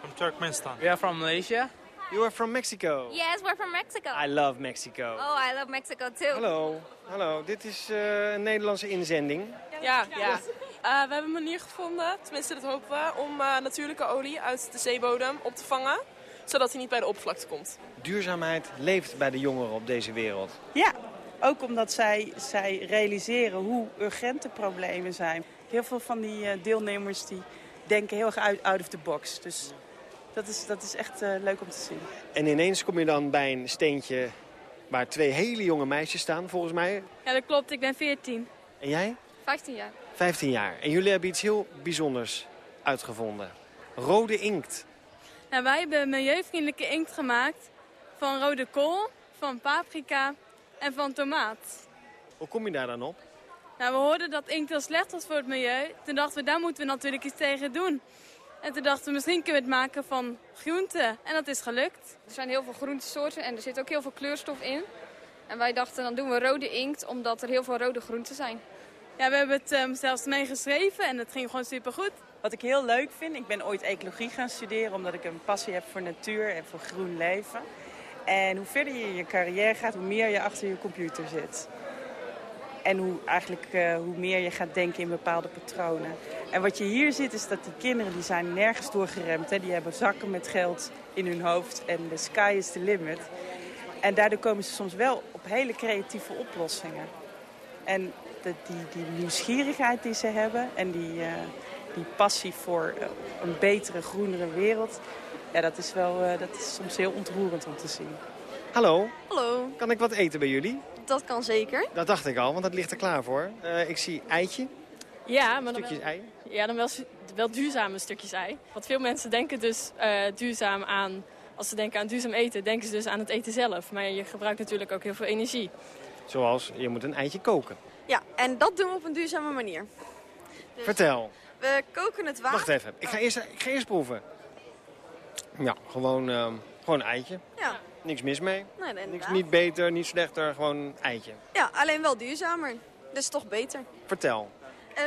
From Turkmenistan.
We are from Malaysia. You are from Mexico.
Yes, we're from Mexico.
I love Mexico.
Oh, I love Mexico too.
Hallo, hallo. Dit is een Nederlandse inzending.
Ja, ja. Uh, we hebben een manier gevonden, tenminste dat hopen we, om uh, natuurlijke olie uit de zeebodem op te vangen zodat hij niet bij de oppervlakte komt.
Duurzaamheid leeft bij de jongeren op deze wereld.
Ja, ook omdat zij, zij realiseren hoe urgent de problemen zijn. Heel veel van die uh, deelnemers die denken heel erg out, out of the box. Dus dat is, dat is echt uh, leuk om te zien.
En ineens kom je dan bij een steentje waar twee hele jonge meisjes staan, volgens mij.
Ja, dat klopt. Ik ben 14.
En jij?
15 jaar.
15 jaar. En jullie hebben iets heel bijzonders uitgevonden. Rode inkt.
Nou, wij hebben milieuvriendelijke inkt gemaakt van rode kool, van paprika en van tomaat.
Hoe kom je daar dan op?
Nou, we hoorden dat inkt heel slecht was voor het milieu. Toen dachten we, daar moeten we natuurlijk iets tegen doen. En toen dachten we, misschien kunnen we het maken van groenten. En dat is gelukt.
Er zijn heel veel groentesoorten en er zit ook heel veel kleurstof in. En wij dachten, dan doen we rode inkt, omdat er heel veel rode groenten zijn.
Ja, we hebben het um, zelfs meegeschreven en het ging gewoon supergoed.
Wat ik heel leuk vind, ik ben ooit ecologie gaan studeren omdat ik een passie heb voor natuur en voor groen leven. En hoe verder je in je carrière gaat, hoe meer je achter je computer zit. En hoe, eigenlijk, uh, hoe meer je gaat denken in bepaalde patronen. En wat je hier ziet is dat die kinderen die zijn nergens doorgeremd. Hè. Die hebben zakken met geld in hun hoofd en de sky is the limit. En daardoor komen ze soms wel op hele creatieve oplossingen. En de, die, die nieuwsgierigheid die ze hebben en die... Uh, die passie voor uh, een betere, groenere wereld... Ja, dat is, wel, uh, dat is soms heel ontroerend om te zien.
Hallo.
Hallo.
Kan ik wat eten bij jullie?
Dat kan zeker.
Dat dacht ik al, want dat ligt er klaar voor. Uh, ik zie eitje.
Ja, maar
Stukjes
dan
ei.
Ja, dan wel, wel duurzame stukjes ei. Want veel mensen denken dus duurzaam aan... Als ze denken aan duurzaam eten, denken ze dus aan het eten zelf. Maar je gebruikt natuurlijk ook heel veel energie.
Zoals, je moet een eitje koken.
Ja, en dat doen we op een duurzame manier.
Dus... Vertel.
We koken het water.
Wacht even. Ik ga eerst, ik ga eerst proeven. Ja, gewoon, uh, gewoon een eitje.
Ja.
Niks mis mee.
Nee,
Niks, niet beter, niet slechter, gewoon een eitje.
Ja, alleen wel duurzamer. Dus toch beter.
Vertel.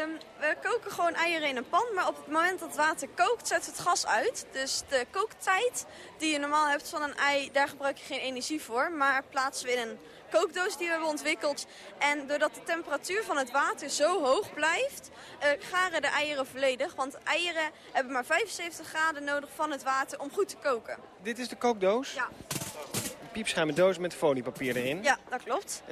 Um, we koken gewoon eieren in een pan, maar op het moment dat het water kookt, zet het gas uit. Dus de kooktijd die je normaal hebt van een ei, daar gebruik je geen energie voor. Maar plaatsen we in een kookdoos die we hebben ontwikkeld. En doordat de temperatuur van het water zo hoog blijft, uh, garen de eieren volledig. Want eieren hebben maar 75 graden nodig van het water om goed te koken.
Dit is de kookdoos?
Ja.
Een piepschuime doos met foliepapier erin?
Ja, dat klopt.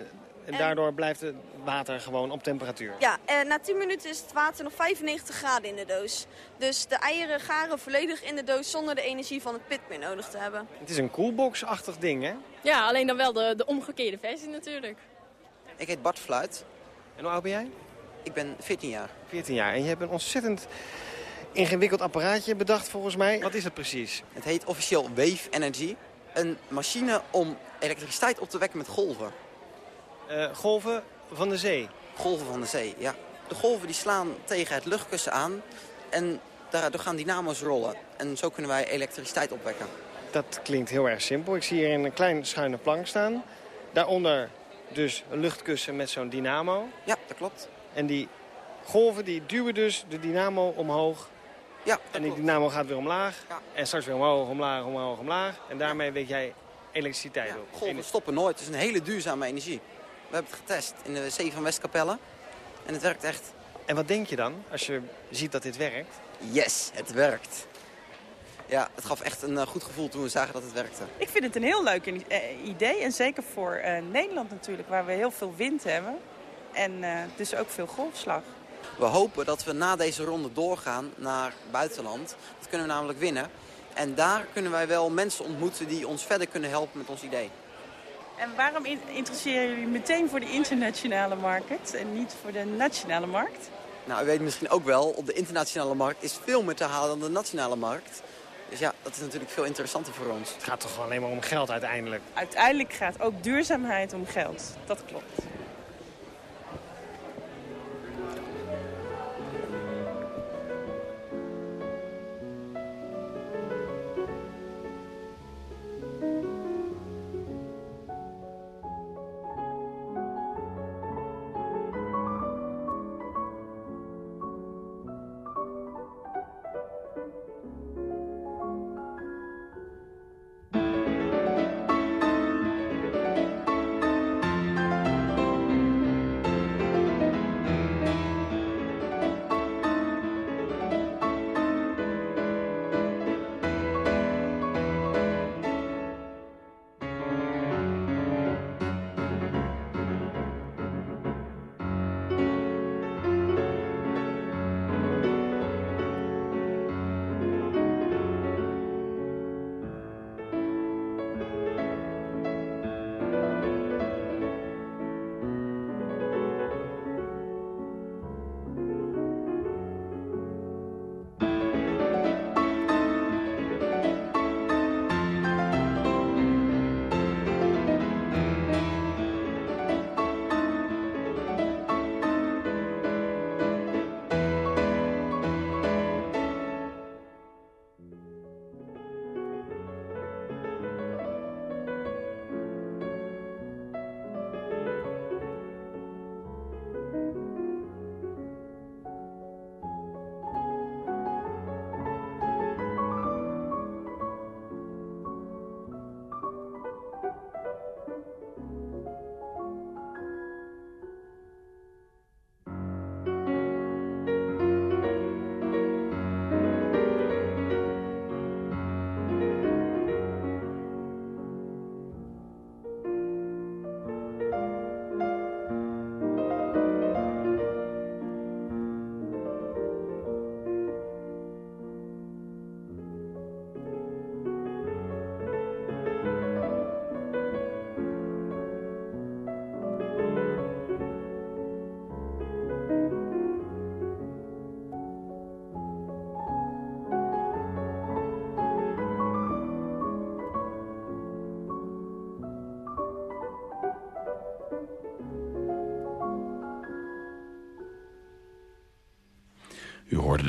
En daardoor blijft het water gewoon op temperatuur?
Ja, en na 10 minuten is het water nog 95 graden in de doos. Dus de eieren garen volledig in de doos zonder de energie van het pit meer nodig te hebben.
Het is een coolbox-achtig ding, hè?
Ja, alleen dan wel de, de omgekeerde versie natuurlijk.
Ik heet Bart Fluit.
En hoe oud ben jij?
Ik ben 14 jaar.
14 jaar. En je hebt een ontzettend ingewikkeld apparaatje bedacht volgens mij. Wat is het precies?
Het heet officieel Wave Energy. Een machine om elektriciteit op te wekken met golven.
Uh, golven van de zee?
Golven van de zee, ja. De golven die slaan tegen het luchtkussen aan en daardoor gaan dynamo's rollen. En zo kunnen wij elektriciteit opwekken.
Dat klinkt heel erg simpel. Ik zie hier een klein schuine plank staan. Daaronder dus een luchtkussen met zo'n dynamo.
Ja, dat klopt.
En die golven die duwen dus de dynamo omhoog
Ja,
En die dynamo gaat weer omlaag. En straks weer omhoog, omlaag, omhoog, omlaag. En daarmee weet jij elektriciteit op.
Golven stoppen nooit. Het is een hele duurzame energie. We hebben het getest in de zee van Westkapelle. En het werkt echt.
En wat denk je dan als je ziet dat dit werkt?
Yes, het werkt. Ja, het gaf echt een eh, goed gevoel toen we zagen dat het werkte.
Ik vind het een heel leuk eh, idee. En zeker voor eh, Nederland natuurlijk, waar we heel veel wind hebben. En eh, dus ook veel golfslag.
We hopen dat we na deze ronde doorgaan naar buitenland. Dat kunnen we namelijk winnen. En daar kunnen wij wel mensen ontmoeten die ons verder kunnen helpen met ons idee.
En waarom in- interesseren jullie meteen voor de internationale markt en niet voor de nationale markt?
Nou, u weet misschien ook wel, op de internationale markt is veel meer te halen dan de nationale markt. Dus ja, dat is natuurlijk veel interessanter voor ons.
Het gaat toch gewoon alleen maar om geld uiteindelijk.
Uiteindelijk gaat ook duurzaamheid om geld. Dat klopt.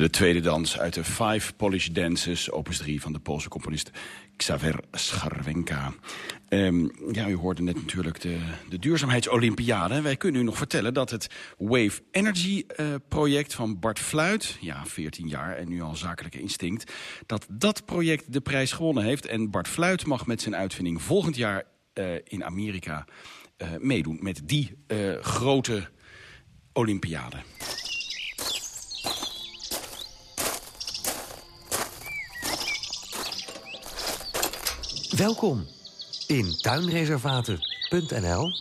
De tweede dans uit de Five Polish Dances, opus 3 van de Poolse componist Xaver Scharwenka. Ehm, ja, u hoorde net natuurlijk de, de duurzaamheidsolympiade. Wij kunnen u nog vertellen dat het Wave Energy eh, project van Bart Fluit... ja, 14 jaar en nu al zakelijke instinct... dat dat project de prijs gewonnen heeft. En Bart Fluit mag met zijn uitvinding volgend jaar eh, in Amerika eh, meedoen... met die grote olympiade.
Welkom in tuinreservaten.nl.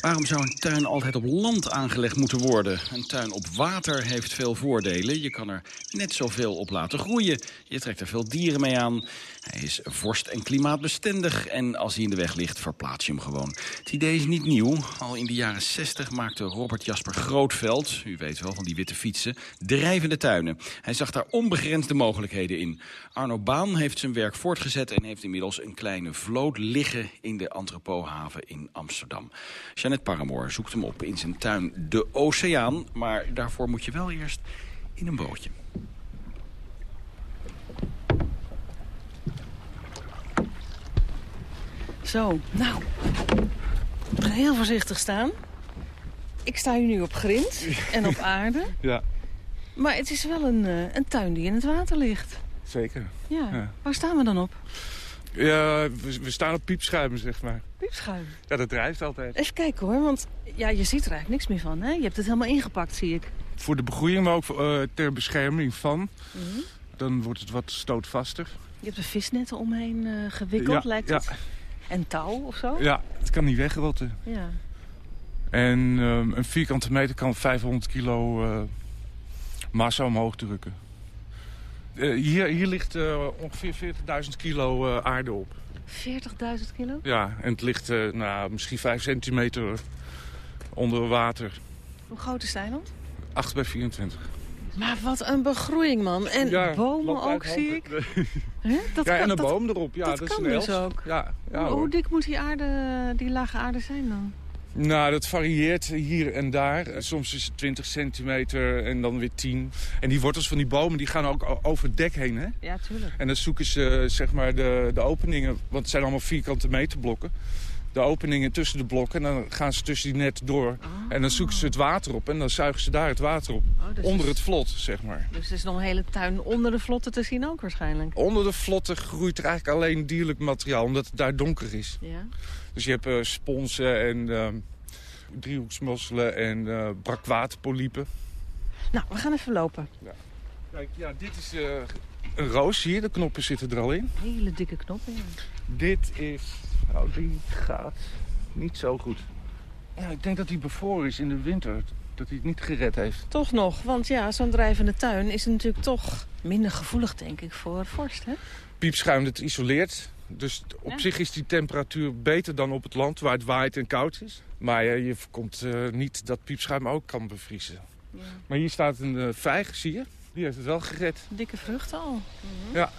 Waarom zou een tuin altijd op land aangelegd moeten worden? Een tuin op water heeft veel voordelen. Je kan er net zoveel op laten groeien. Je trekt er veel dieren mee aan. Hij is vorst- en klimaatbestendig. En als hij in de weg ligt, verplaats je hem gewoon. Het idee is niet nieuw. Al in de jaren 60 maakte Robert Jasper Grootveld... u weet wel, van die witte fietsen, drijvende tuinen. Hij zag daar onbegrensde mogelijkheden in. Arno Baan heeft zijn werk voortgezet... en heeft inmiddels een kleine vloot liggen in de Antropohaven in Amsterdam. Jeannette Paramoor zoekt hem op in zijn tuin De Oceaan. Maar daarvoor moet je wel eerst in een bootje.
Zo, nou. Ik ga heel voorzichtig staan. Ik sta hier nu op grind en op aarde.
Ja.
Maar het is wel een, eh, een tuin die in het water ligt.
Zeker.
Ja.
Ja.
Waar staan we dan op?
Ja, we, we staan op piepschuimen, zeg maar.
Piepschuim.
Ja, dat drijft altijd.
Even kijken hoor, want ja, je ziet er eigenlijk niks meer van. Hè? Je hebt het helemaal ingepakt, zie ik.
Voor de begroeiing, maar ook eh, ter bescherming van.
Mhm.
Dan wordt het wat stootvaster.
Je hebt er visnetten omheen eh, gewikkeld,
Ja,
lijkt
ja.
En touw of zo?
Ja, het kan niet wegrotten.
Ja.
En ehm, een vierkante meter kan 500 kilo eh, massa omhoog drukken. Eh, hier, hier ligt eh, ongeveer 40.000 kilo aarde op.
40.000 kilo?
Ja, en het ligt eh, nou, misschien 5 centimeter onder water.
Hoe groot is het eiland?
8 bij 24.
Maar wat een begroeiing, man. En
Ja,
bomen
uit
ook, zie ik. Dat
ja,
kan-
en een
dat-
boom erop. Ja,
dat,
dat,
kan
is een
dus ook.
Ja, ja,
hoe, dik moet die, aarde, die lage aarde zijn dan?
Nou, dat varieert hier en daar. Soms is het 20 centimeter en dan weer 10. En die wortels van die bomen die gaan ook over het dek heen, hè?
Ja, tuurlijk.
En dan zoeken ze zeg maar de, de openingen, want het zijn allemaal vierkante meterblokken. De openingen tussen de blokken en dan gaan ze tussen die net door. En dan zoeken ze het water op en dan zuigen ze daar het water op.
Oh, dus
onder het vlot, zeg maar.
Dus er is nog een hele tuin onder de vlotten te zien ook waarschijnlijk.
Onder de vlotten groeit er eigenlijk alleen dierlijk materiaal, omdat het daar donker is.
Ja.
Dus je hebt eh, sponsen en ehm, driehoeksmosselen en eh brakwaterpolypen.
Nou, we gaan even lopen.
Kijk, ja, dit is eh, een roos hier. De knoppen zitten er al in.
Hele dikke knoppen, ja.
Dit is... Nou, die gaat niet zo goed. Ja, ik denk dat hij bevroren is in de winter. Dat hij het niet gered heeft.
Toch nog, want ja, zo'n drijvende tuin is natuurlijk toch minder gevoelig, denk ik, voor vorst, hè?
Piepschuim het isoleert. Dus op
Ja.
zich is die temperatuur beter dan op het land... waar het waait en koud is. Maar ja, je voorkomt eh, niet dat piepschuim ook kan bevriezen. Maar hier staat een eh, vijg, zie je? Die heeft het wel gered.
Dikke vruchten al.
Ja.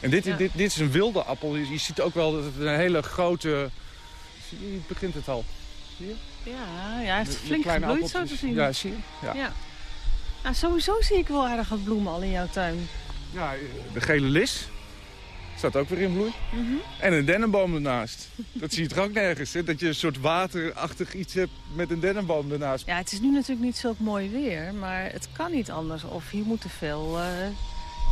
En dit,
Ja.
dit, dit is een wilde appel. Je, je ziet ook wel dat het een hele grote... Zie je, begint het al. Zie je?
Ja, ja, hij heeft
De-
flink gebloeid zo te zien.
Ja, zie je? Ja.
ja. Nou, sowieso zie ik wel aardig wat bloemen al in jouw tuin.
Ja, de gele lis staat ook weer in bloei.
Mhm.
En een dennenboom ernaast. Dat zie je toch ook nergens, hè? Dat je een soort waterachtig iets hebt met een dennenboom ernaast.
Ja, het is nu natuurlijk niet zulk mooi weer, maar het kan niet anders. Of hier moeten veel eh,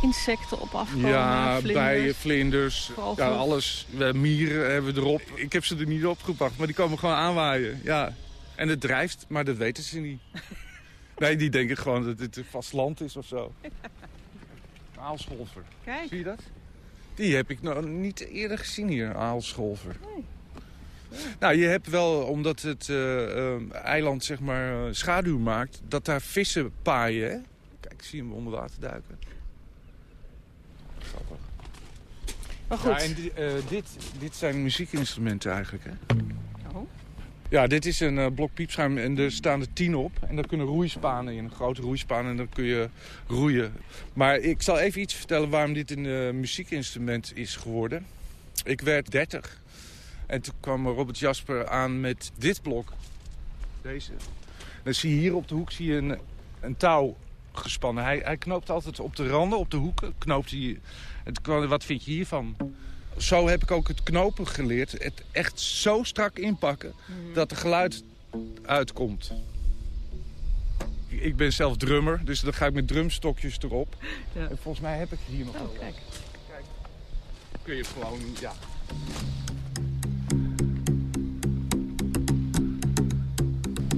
insecten op afkomen.
Ja,
vlinders.
bijen, vlinders,
Vogels.
ja, alles. We- Mieren hebben we erop. Ik heb ze er niet opgebracht, maar die komen gewoon aanwaaien. Ja. En het drijft, maar dat weten ze niet. Nee, die denken gewoon dat het een vast land is of zo. Aalscholver.
Kijk.
Zie je dat? Die heb ik nog niet eerder gezien hier, aalscholver. Nou, je hebt wel, omdat het eh, eh, eiland zeg maar eh, schaduw maakt, dat daar vissen paaien. Hè? Kijk, ik zie hem onder water duiken. Grappig.
Maar goed.
Ja, en di- eh, dit, dit zijn muziekinstrumenten eigenlijk, hè?
Oh.
Ja, dit is een eh, blok piepschuim en er staan er tien op. En daar kunnen roeispanen in, een grote roeispaan en dan kun je roeien. Maar ik zal even iets vertellen waarom dit een eh, muziekinstrument is geworden. Ik werd 30 en toen kwam Robert Jasper aan met dit blok. Deze. Dan zie je hier op de hoek zie je een, een touw gespannen. Hij, hij knoopt altijd op de randen, op de hoeken. Knoopt hij, kwam, wat vind je hiervan? Zo heb ik ook het knopen geleerd. Het echt zo strak inpakken dat er geluid uitkomt. Ik- ben zelf drummer, dus dan ga ik met drumstokjes erop.
Ja.
En volgens mij heb ik hier nog
Oh,
wel.
kijk.
Kun je gewoon, ja.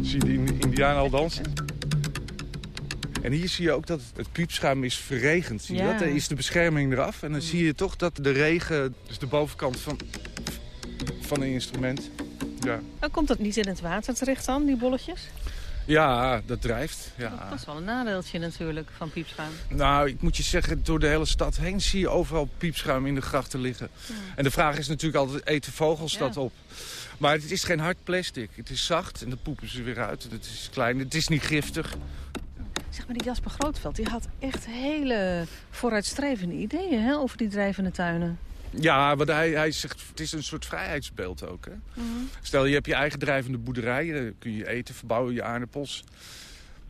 Zie je die Indi- Indianen al dansen? En hier zie je ook dat het piepschuim is verregend. Zie je
Ja.
dat? Dan is de bescherming eraf. En dan zie je toch dat de regen, dus de bovenkant van, van een instrument... Ja.
Dan komt dat niet in het water terecht dan, die bolletjes?
ja, dat drijft. Ja.
Dat is wel een nadeeltje natuurlijk van piepschuim.
Nou, ik moet je zeggen, door de hele stad heen zie je overal piepschuim in de grachten liggen. En de vraag is natuurlijk altijd, eten vogels dat op? Maar het is geen hard plastic. Het is zacht en dan poepen ze weer uit. Het is klein, het is niet giftig.
Zeg maar, die Jasper Grootveld, die had echt hele vooruitstrevende ideeën hè, over die drijvende tuinen.
Ja, want hij, hij zegt, het is een soort vrijheidsbeeld ook. Hè? Stel, je hebt je eigen drijvende boerderij. Dan kun je eten, verbouwen je aardappels.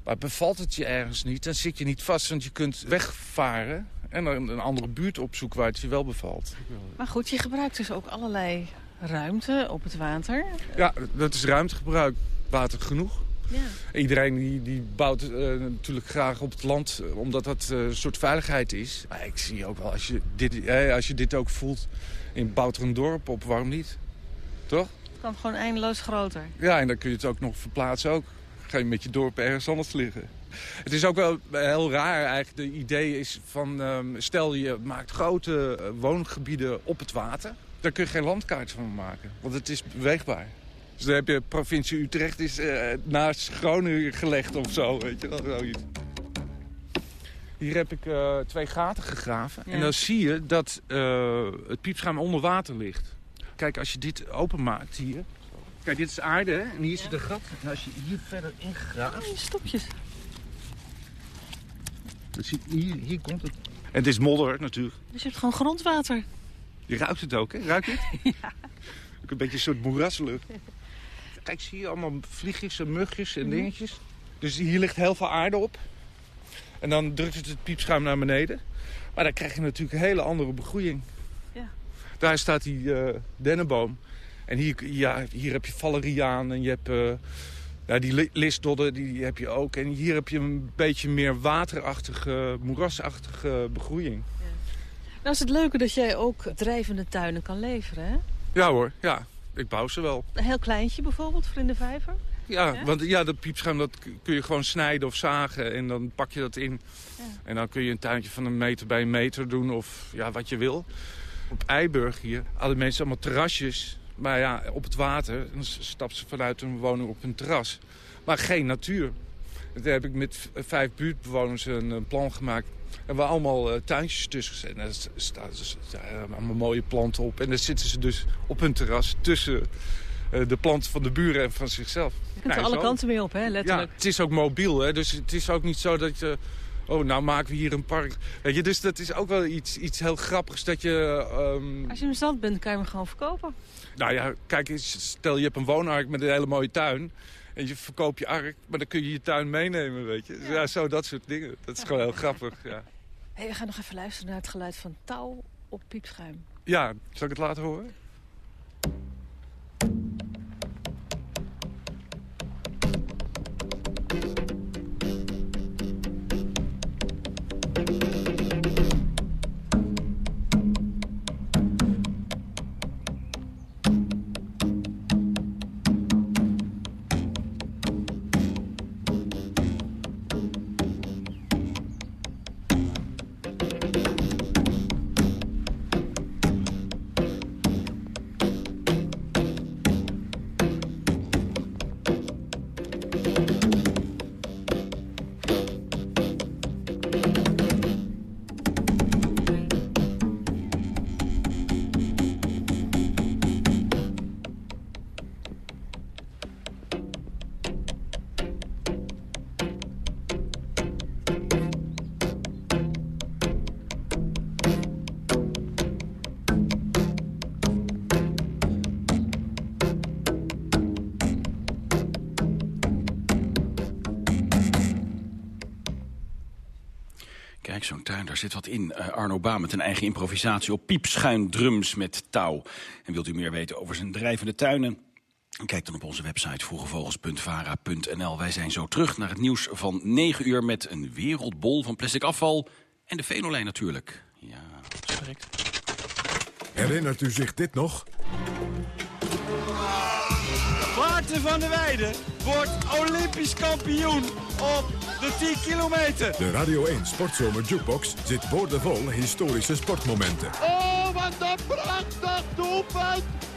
Maar bevalt het je ergens niet, dan zit je niet vast. Want je kunt wegvaren en een, een andere buurt opzoeken waar het je wel bevalt.
Maar goed, je gebruikt dus ook allerlei ruimte op het water.
Ja, dat is ruimtegebruik. Water genoeg. Ja. Iedereen die, die bouwt uh, natuurlijk graag op het land, omdat dat uh, een soort veiligheid is. Maar ik zie ook wel, als je dit, eh, als je dit ook voelt, in bouwt er een dorp op, waarom niet? Toch?
Het kan gewoon eindeloos groter.
Ja, en dan kun je het ook nog verplaatsen ook. Ga je met je dorp ergens anders liggen. Het is ook wel heel raar eigenlijk. De idee is van, um, stel je maakt grote woongebieden op het water. Daar kun je geen landkaart van maken, want het is beweegbaar. Dus dan heb je provincie Utrecht is uh, naast Groningen gelegd of zo, weet je wel, zoiets. Hier heb ik uh, twee gaten gegraven. Ja. En dan zie je dat uh, het piepschuim onder water ligt. Kijk, als je dit openmaakt hier... Kijk, dit is aarde, hè? En hier zit een gat. En als je hier verder ingraaft...
Oh, stopjes.
Dan zie, hier, hier komt het. En het is modder, natuurlijk.
Dus je hebt gewoon grondwater.
Je ruikt het ook, hè? Ruikt je het? ja. Ook een beetje een soort moeraslucht. Kijk, zie je allemaal vliegjes en mugjes en dingetjes. Dus hier ligt heel veel aarde op. En dan drukt het het piepschuim naar beneden. Maar dan krijg je natuurlijk een hele andere begroeiing. Ja. Daar staat die uh, dennenboom. En hier, ja, hier heb je valeriaan en je hebt uh, ja, die listdodden, die heb je ook. En hier heb je een beetje meer waterachtige, moerasachtige begroeiing. Ja.
Nou is het leuke dat jij ook drijvende tuinen kan leveren, hè?
Ja hoor, ja ik bouw ze wel.
Een heel kleintje bijvoorbeeld voor in de vijver?
Ja, ja? want ja, dat piepschuim dat kun je gewoon snijden of zagen en dan pak je dat in. Ja. En dan kun je een tuintje van een meter bij een meter doen of ja, wat je wil. Op Eiburg hier hadden mensen allemaal terrasjes. Maar ja, op het water dan stappen ze vanuit hun woning op een terras. Maar geen natuur. Daar heb ik met vijf buurtbewoners een plan gemaakt. En waar allemaal uh, tuintjes tussen gezet. En daar staan allemaal mooie planten op. En dan zitten ze dus op hun terras tussen uh, de planten van de buren en van zichzelf.
Je kunt nou, er alle kanten mee op, hè, letterlijk.
Ja, het is ook mobiel, hè. Dus het is ook niet zo dat je... Oh, nou maken we hier een park. Weet je, dus dat is ook wel iets, iets heel grappigs dat je... Um...
Als je in zand bent, kan je hem gewoon verkopen.
Nou ja, kijk, stel je hebt een woonark met een hele mooie tuin... En je verkoopt je ark, maar dan kun je je tuin meenemen, weet je. Ja, ja zo dat soort dingen. Dat is gewoon heel grappig, ja.
Hey, we gaan nog even luisteren naar het geluid van touw op piepschuim.
Ja, zal ik het laten horen?
Daar zit wat in. Uh, Arno Baan met een eigen improvisatie op piepschuin drums met touw. En wilt u meer weten over zijn drijvende tuinen? Kijk dan op onze website vroegevogels.vara.nl. Wij zijn zo terug naar het nieuws van 9 uur met een wereldbol van plastic afval. En de Venolijn natuurlijk. Ja, correct.
Herinnert u zich dit nog?
Maarten van der Weijden wordt Olympisch kampioen op de 10 kilometer.
De Radio 1 Sportzomer Jukebox zit boordevol historische sportmomenten.
Oh, wat een prachtig doelpunt!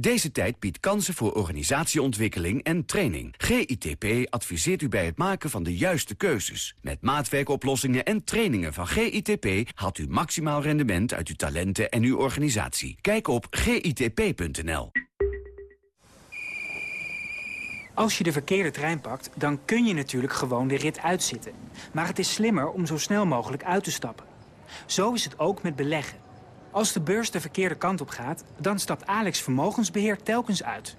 Deze tijd biedt kansen voor organisatieontwikkeling en training. GITP adviseert u bij het maken van de juiste keuzes. Met maatwerkoplossingen en trainingen van GITP... haalt u maximaal rendement uit uw talenten en uw organisatie. Kijk op gitp.nl.
Als je de verkeerde trein pakt, dan kun je natuurlijk gewoon de rit uitzitten. Maar het is slimmer om zo snel mogelijk uit te stappen. Zo is het ook met beleggen. Als de beurs de verkeerde kant op gaat, dan stapt Alex Vermogensbeheer telkens uit.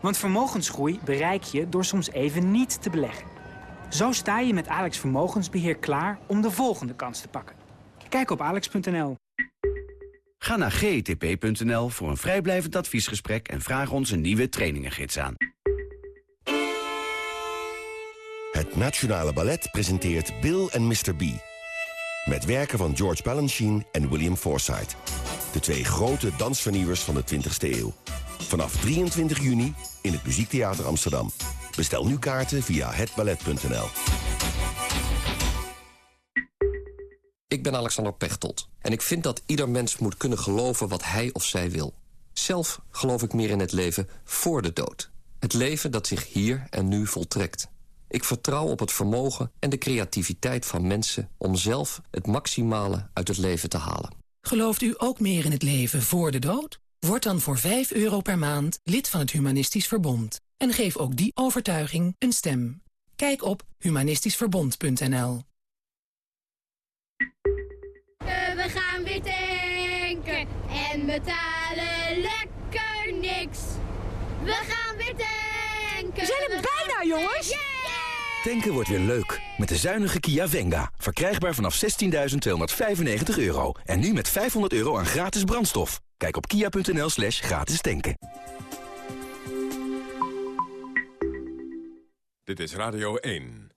Want vermogensgroei bereik je door soms even niet te beleggen. Zo sta je met Alex Vermogensbeheer klaar om de volgende kans te pakken. Kijk op alex.nl.
Ga naar gtp.nl voor een vrijblijvend adviesgesprek... en vraag ons een nieuwe trainingengids aan.
Het Nationale Ballet presenteert Bill en Mr. B. Met werken van George Balanchine en William Forsythe. De twee grote dansvernieuwers van de 20e eeuw. Vanaf 23 juni in het Muziektheater Amsterdam. Bestel nu kaarten via hetballet.nl.
Ik ben Alexander Pechtold en ik vind dat ieder mens moet kunnen geloven wat hij of zij wil. Zelf geloof ik meer in het leven voor de dood. Het leven dat zich hier en nu voltrekt. Ik vertrouw op het vermogen en de creativiteit van mensen... om zelf het maximale uit het leven te halen.
Gelooft u ook meer in het leven voor de dood? Word dan voor 5 euro per maand lid van het Humanistisch Verbond. En geef ook die overtuiging een stem. Kijk op humanistischverbond.nl
We gaan weer tanken en betalen lekker niks. We gaan weer tanken.
We zijn er bijna, jongens.
Tanken wordt weer leuk. Met de zuinige Kia Venga. Verkrijgbaar vanaf 16.295 euro. En nu met 500 euro aan gratis brandstof. Kijk op kia.nl slash gratis tanken.
Dit is Radio 1.